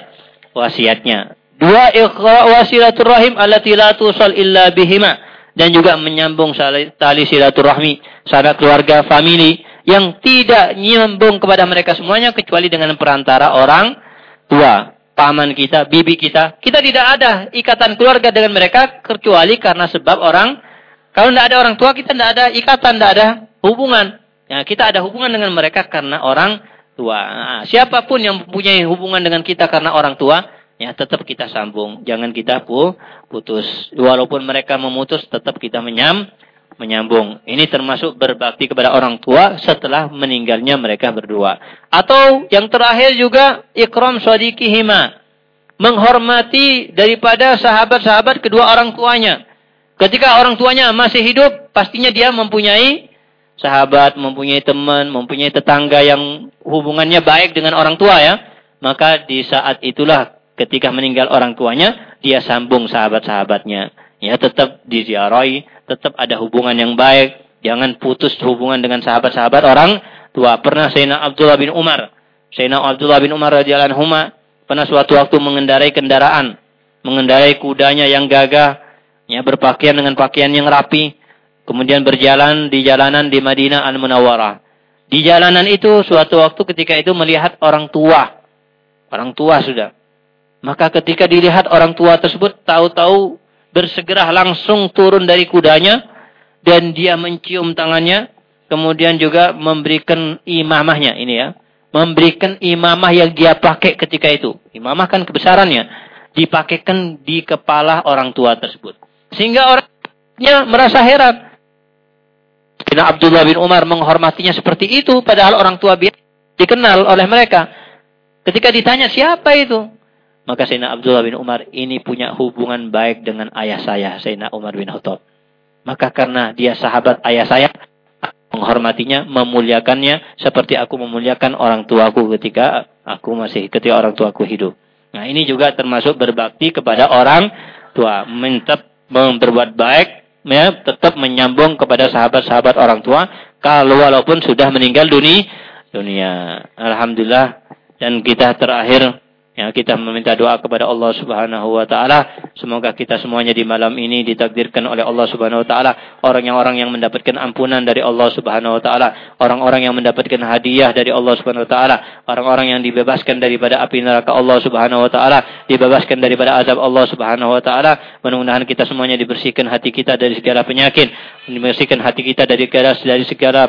wasiatnya. Dua ikhra wasilaturrahim allati la tusal illa bihima. Dan juga menyambung tali silaturahmi sanak keluarga famili yang tidak nyambung kepada mereka semuanya kecuali dengan perantara orang tua. Paman kita bibi kita. Kita tidak ada ikatan keluarga dengan mereka kecuali karena sebab orang. Kalau tidak ada orang tua kita tidak ada ikatan tidak ada hubungan. Ya kita ada hubungan dengan mereka karena orang tua. Nah, siapa pun yang mempunyai hubungan dengan kita karena orang tua ya tetap kita sambung. Jangan kita pu putus. Walaupun mereka memutus, tetap kita menyam menyambung. Ini termasuk berbakti kepada orang tua setelah meninggalnya mereka berdua. Atau yang terakhir juga ikram swadikihima. Menghormati daripada sahabat-sahabat kedua orang tuanya. Ketika orang tuanya masih hidup, pastinya dia mempunyai sahabat, mempunyai teman, mempunyai tetangga yang hubungannya baik dengan orang tua ya. Maka di saat itulah ketika meninggal orang tuanya, dia sambung sahabat-sahabatnya. Ya, tetap diziarahi, tetap ada hubungan yang baik. Jangan putus hubungan dengan sahabat-sahabat orang tua. Pernah Sayyidina Abdullah bin Umar. Sayyidina Abdullah bin Umar radhiyallahu anhu pernah suatu waktu mengendarai kendaraan, mengendarai kudanya yang gagah, ya berpakaian dengan pakaian yang rapi, kemudian berjalan di jalanan di Madinah Al-Munawwarah. Di jalanan itu suatu waktu ketika itu melihat orang tua. Orang tua sudah. Maka ketika dilihat orang tua tersebut tahu-tahu bersegera langsung turun dari kudanya dan dia mencium tangannya kemudian juga memberikan imamahnya ini ya. Memberikan imamah yang dia pakai ketika itu. Imamah kan kebesarannya. Dipakaikan di kepala orang tua tersebut. Sehingga orangnya merasa heran. Sayyidina Abdullah bin Umar menghormatinya seperti itu padahal orang tua biasa dikenal oleh mereka. Ketika ditanya siapa itu? Maka Sayyidina Abdullah bin Umar ini punya hubungan baik dengan ayah saya, Sayyidina Umar bin Khattab. Maka karena dia sahabat ayah saya, menghormatinya, memuliakannya seperti aku memuliakan orang tuaku ketika aku masih ketika orang tuaku hidup. Nah, ini juga termasuk berbakti kepada orang tua, mentep berbuat baik, ya, tetap menyambung kepada sahabat-sahabat orang tua kalau walaupun sudah meninggal dunia dunia. Alhamdulillah dan kita terakhir Ya, kita meminta doa kepada Allah Subhanahu wa taala. Semoga kita semuanya di malam ini ditakdirkan oleh Allah Subhanahu wa taala. Orang-orang yang mendapatkan ampunan dari Allah Subhanahu wa taala, orang-orang yang mendapatkan hadiah dari Allah Subhanahu wa taala, orang-orang yang dibebaskan daripada api neraka Allah Subhanahu wa taala, dibebaskan daripada azab Allah Subhanahu wa taala. Mudah-mudahan kita semuanya dibersihkan hati kita dari segala penyakit, dibersihkan hati kita dari segala dari segala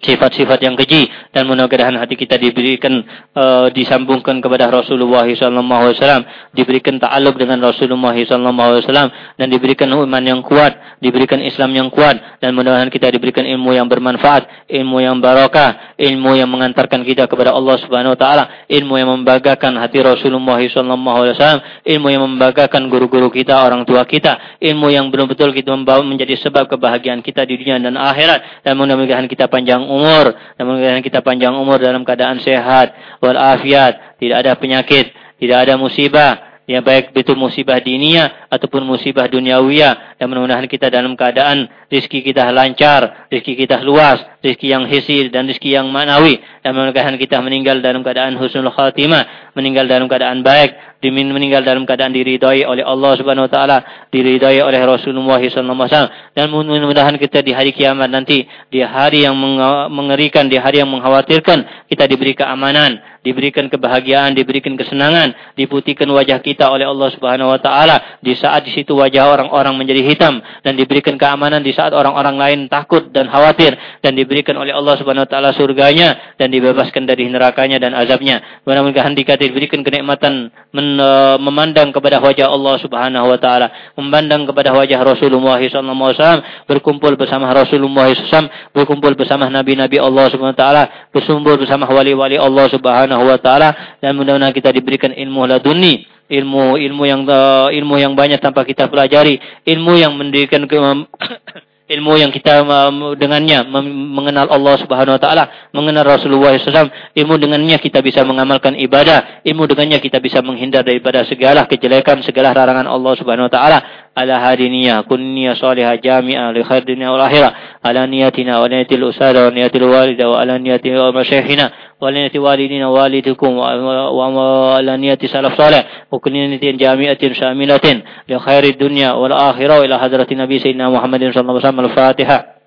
sifat-sifat yang keji dan mudah-mudahan hati kita diberikan uh, disambungkan kepada Rasulullah SAW diberikan ta'aluk dengan Rasulullah SAW dan diberikan iman yang kuat diberikan Islam yang kuat dan mudah-mudahan kita diberikan ilmu yang bermanfaat ilmu yang barakah ilmu yang mengantarkan kita kepada Allah Subhanahu wa taala ilmu yang membanggakan hati Rasulullah SAW ilmu yang membanggakan guru-guru kita orang tua kita ilmu yang betul-betul kita membawa menjadi sebab kebahagiaan kita di dunia dan akhirat dan mudah-mudahan kita panjang umur. Mudah-mudahan kita panjang umur dalam keadaan sehat walafiat, tidak ada penyakit, tidak ada musibah, ya baik itu musibah dunia ataupun musibah duniawiyah dan mudah-mudahan kita dalam keadaan rezeki kita lancar, rezeki kita luas, rezeki yang hisir dan rezeki yang manawi. Dan mudah-mudahan kita meninggal dalam keadaan husnul khatimah, meninggal dalam keadaan baik, meninggal dalam keadaan diridhai oleh Allah Subhanahu wa taala, diridhai oleh Rasulullah sallallahu dan mudah-mudahan kita di hari kiamat nanti di hari yang mengerikan, di hari yang mengkhawatirkan kita diberi keamanan, diberikan kebahagiaan, diberikan kesenangan, diputihkan wajah kita oleh Allah Subhanahu wa taala. Di saat di situ wajah orang-orang menjadi hitam dan diberikan keamanan di saat orang-orang lain takut dan khawatir dan diberikan oleh Allah Subhanahu wa taala surganya dan dibebaskan dari nerakanya dan azabnya. Mudah-mudahan diberikan kenikmatan men, uh, memandang kepada wajah Allah Subhanahu wa taala, memandang kepada wajah Rasulullah SAW, berkumpul bersama Rasulullah SAW, berkumpul bersama nabi-nabi Allah Subhanahu wa taala, berkumpul bersama wali-wali Allah Subhanahu wa taala dan mudah-mudahan kita diberikan ilmu laduni ilmu ilmu yang uh, ilmu yang banyak tanpa kita pelajari, ilmu yang mendirikan ke, ilmu yang kita um, dengannya mengenal Allah Subhanahu wa taala, mengenal Rasulullah SAW, ilmu dengannya kita bisa mengamalkan ibadah, ilmu dengannya kita bisa menghindar daripada segala kejelekan, segala larangan Allah Subhanahu wa taala. Ala hadiniyah kun niyah salihah jami'ah li khair dunia wal akhirah. Ala niyatina wa niyatil usada wa niyatil walida wa ala niyatil masyaihina ولنية والدنا ووالدكم وعلى نية سلف صالح وكل نية جامعة شاملة لخير الدنيا والآخرة وإلى حضرة النبي سيدنا محمد صلى الله عليه وسلم الفاتحة.